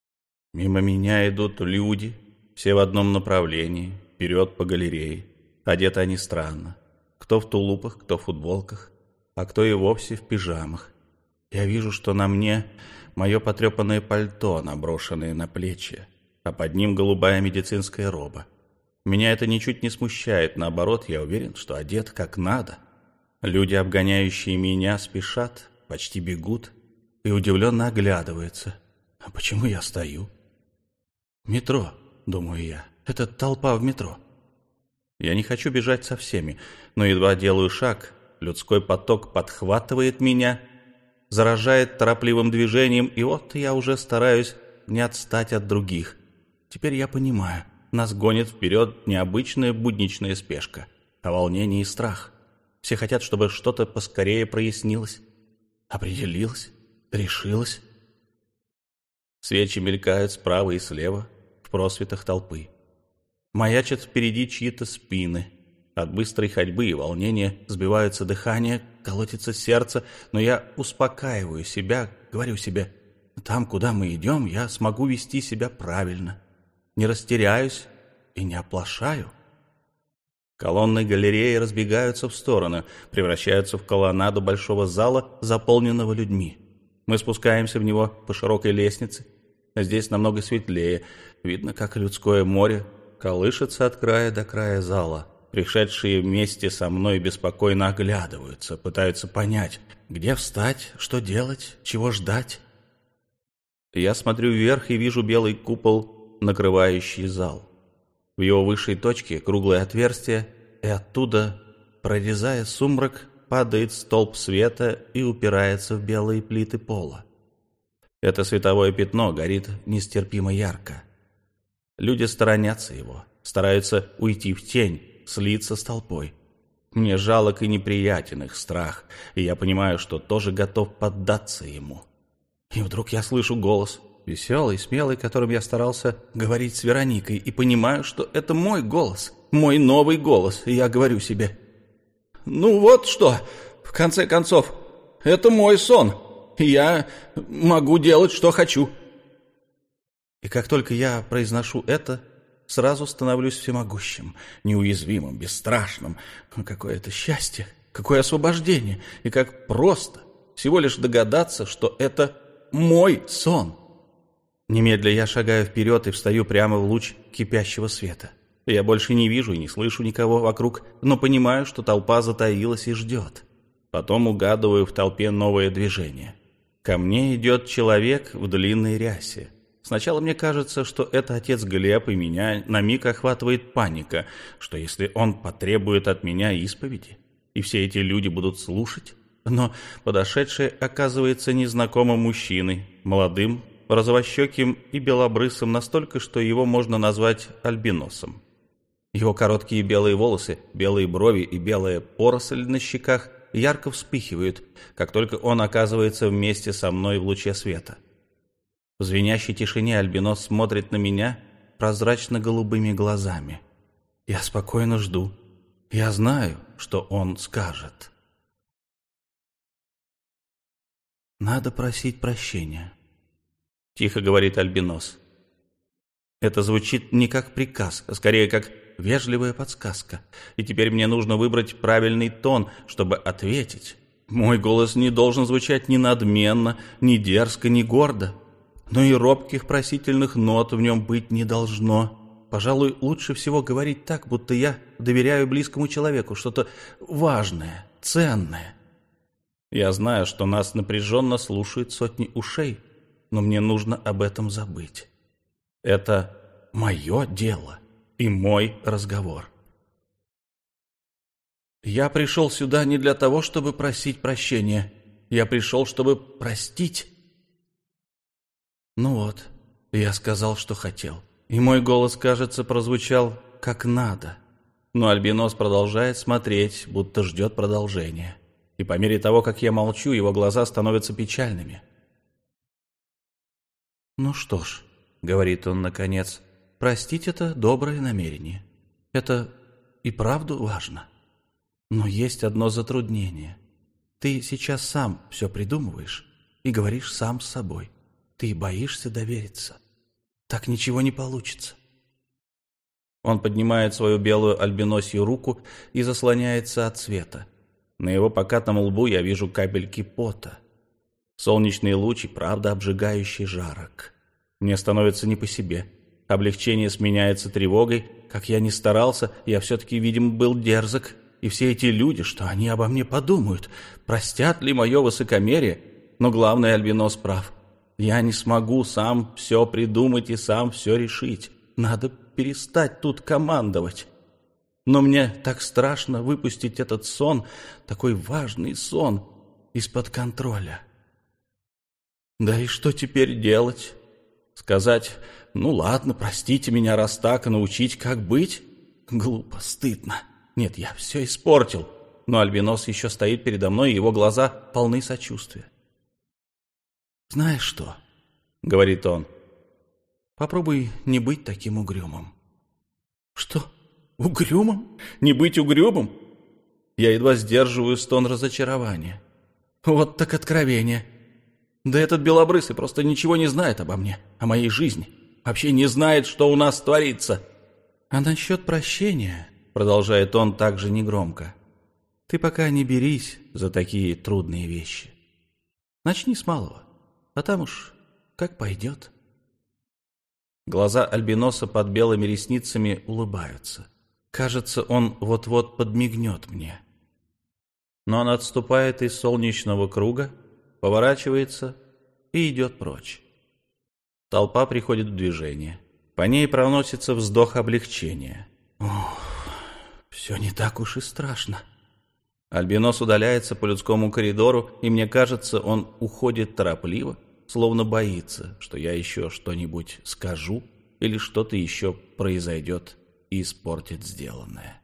Мимо меня идут люди, все в одном направлении, вперед по галерее. Одеты они странно. Кто в тулупах, кто в футболках, а кто и вовсе в пижамах. Я вижу, что на мне мое потрепанное пальто, наброшенное на плечи, а под ним голубая медицинская роба. Меня это ничуть не смущает, наоборот, я уверен, что одет как надо. Люди, обгоняющие меня, спешат, почти бегут и удивленно оглядываются. А почему я стою? Метро, думаю я, это толпа в метро. Я не хочу бежать со всеми, но едва делаю шаг, людской поток подхватывает меня, заражает торопливым движением, и вот я уже стараюсь не отстать от других. Теперь я понимаю, нас гонит вперед необычная будничная спешка, а волнение и страх. Все хотят, чтобы что-то поскорее прояснилось, определилось, решилось. Свечи мелькают справа и слева просветах толпы. Маячат впереди чьи-то спины. От быстрой ходьбы и волнения сбивается дыхание, колотится сердце, но я успокаиваю себя, говорю себе, там, куда мы идем, я смогу вести себя правильно не растеряюсь и не оплошаю. Колонны галереи разбегаются в стороны, превращаются в колоннаду большого зала, заполненного людьми. Мы спускаемся в него по широкой лестнице. Здесь намного светлее. Видно, как людское море колышется от края до края зала. Пришедшие вместе со мной беспокойно оглядываются, пытаются понять, где встать, что делать, чего ждать. Я смотрю вверх и вижу белый купол накрывающий зал. В его высшей точке круглое отверстие, и оттуда, прорезая сумрак, падает столб света и упирается в белые плиты пола. Это световое пятно горит нестерпимо ярко. Люди сторонятся его, стараются уйти в тень, слиться с толпой. Мне жалок и неприятен их страх, и я понимаю, что тоже готов поддаться ему. И вдруг я слышу голос — веселый, смелый, которым я старался говорить с Вероникой, и понимаю, что это мой голос, мой новый голос, и я говорю себе, «Ну вот что, в конце концов, это мой сон, я могу делать, что хочу». И как только я произношу это, сразу становлюсь всемогущим, неуязвимым, бесстрашным. Какое это счастье, какое освобождение, и как просто всего лишь догадаться, что это мой сон. Немедля я шагаю вперед и встаю прямо в луч кипящего света. Я больше не вижу и не слышу никого вокруг, но понимаю, что толпа затаилась и ждет. Потом угадываю в толпе новое движение. Ко мне идет человек в длинной рясе. Сначала мне кажется, что это отец Глеб, и меня на миг охватывает паника, что если он потребует от меня исповеди, и все эти люди будут слушать, но подошедший оказывается незнакомым мужчиной, молодым, розовощеким и белобрысым настолько, что его можно назвать альбиносом. Его короткие белые волосы, белые брови и белая поросль на щеках ярко вспыхивают, как только он оказывается вместе со мной в луче света. В звенящей тишине альбинос смотрит на меня прозрачно-голубыми глазами. Я спокойно жду. Я знаю, что он скажет. Надо просить прощения. — тихо говорит Альбинос. Это звучит не как приказ, а скорее как вежливая подсказка. И теперь мне нужно выбрать правильный тон, чтобы ответить. Мой голос не должен звучать ни надменно, ни дерзко, ни гордо. Но и робких просительных нот в нем быть не должно. Пожалуй, лучше всего говорить так, будто я доверяю близкому человеку, что-то важное, ценное. Я знаю, что нас напряженно слушают сотни ушей, но мне нужно об этом забыть. Это мое дело и мой разговор. Я пришел сюда не для того, чтобы просить прощения. Я пришел, чтобы простить. Ну вот, я сказал, что хотел. И мой голос, кажется, прозвучал как надо. Но Альбинос продолжает смотреть, будто ждет продолжения. И по мере того, как я молчу, его глаза становятся печальными. «Ну что ж», — говорит он наконец, — «простить это доброе намерение. Это и правду важно. Но есть одно затруднение. Ты сейчас сам все придумываешь и говоришь сам с собой. Ты боишься довериться. Так ничего не получится. Он поднимает свою белую альбиносью руку и заслоняется от света. На его покатом лбу я вижу капельки пота. Солнечный луч и правда обжигающий жарок. Мне становится не по себе. Облегчение сменяется тревогой. Как я ни старался, я все-таки, видимо, был дерзок. И все эти люди, что они обо мне подумают? Простят ли мое высокомерие? Но главное, Альбинос прав. Я не смогу сам все придумать и сам все решить. Надо перестать тут командовать. Но мне так страшно выпустить этот сон, такой важный сон, из-под контроля. Да и что теперь делать? Сказать, ну ладно, простите меня, раз так, и научить, как быть? Глупо, стыдно. Нет, я все испортил. Но Альбинос еще стоит передо мной, и его глаза полны сочувствия. «Знаешь что?» — говорит он. «Попробуй не быть таким угрюмым». «Что? Угрюмым? Не быть угрюмым?» Я едва сдерживаю стон разочарования. «Вот так откровение!» Да этот белобрысый просто ничего не знает обо мне, о моей жизни. Вообще не знает, что у нас творится. А насчет прощения, продолжает он также негромко, ты пока не берись за такие трудные вещи. Начни с малого, а там уж как пойдет. Глаза Альбиноса под белыми ресницами улыбаются. Кажется, он вот-вот подмигнет мне. Но он отступает из солнечного круга, поворачивается и идет прочь. Толпа приходит в движение. По ней проносится вздох облегчения. Ох, все не так уж и страшно. Альбинос удаляется по людскому коридору, и мне кажется, он уходит торопливо, словно боится, что я еще что-нибудь скажу или что-то еще произойдет и испортит сделанное.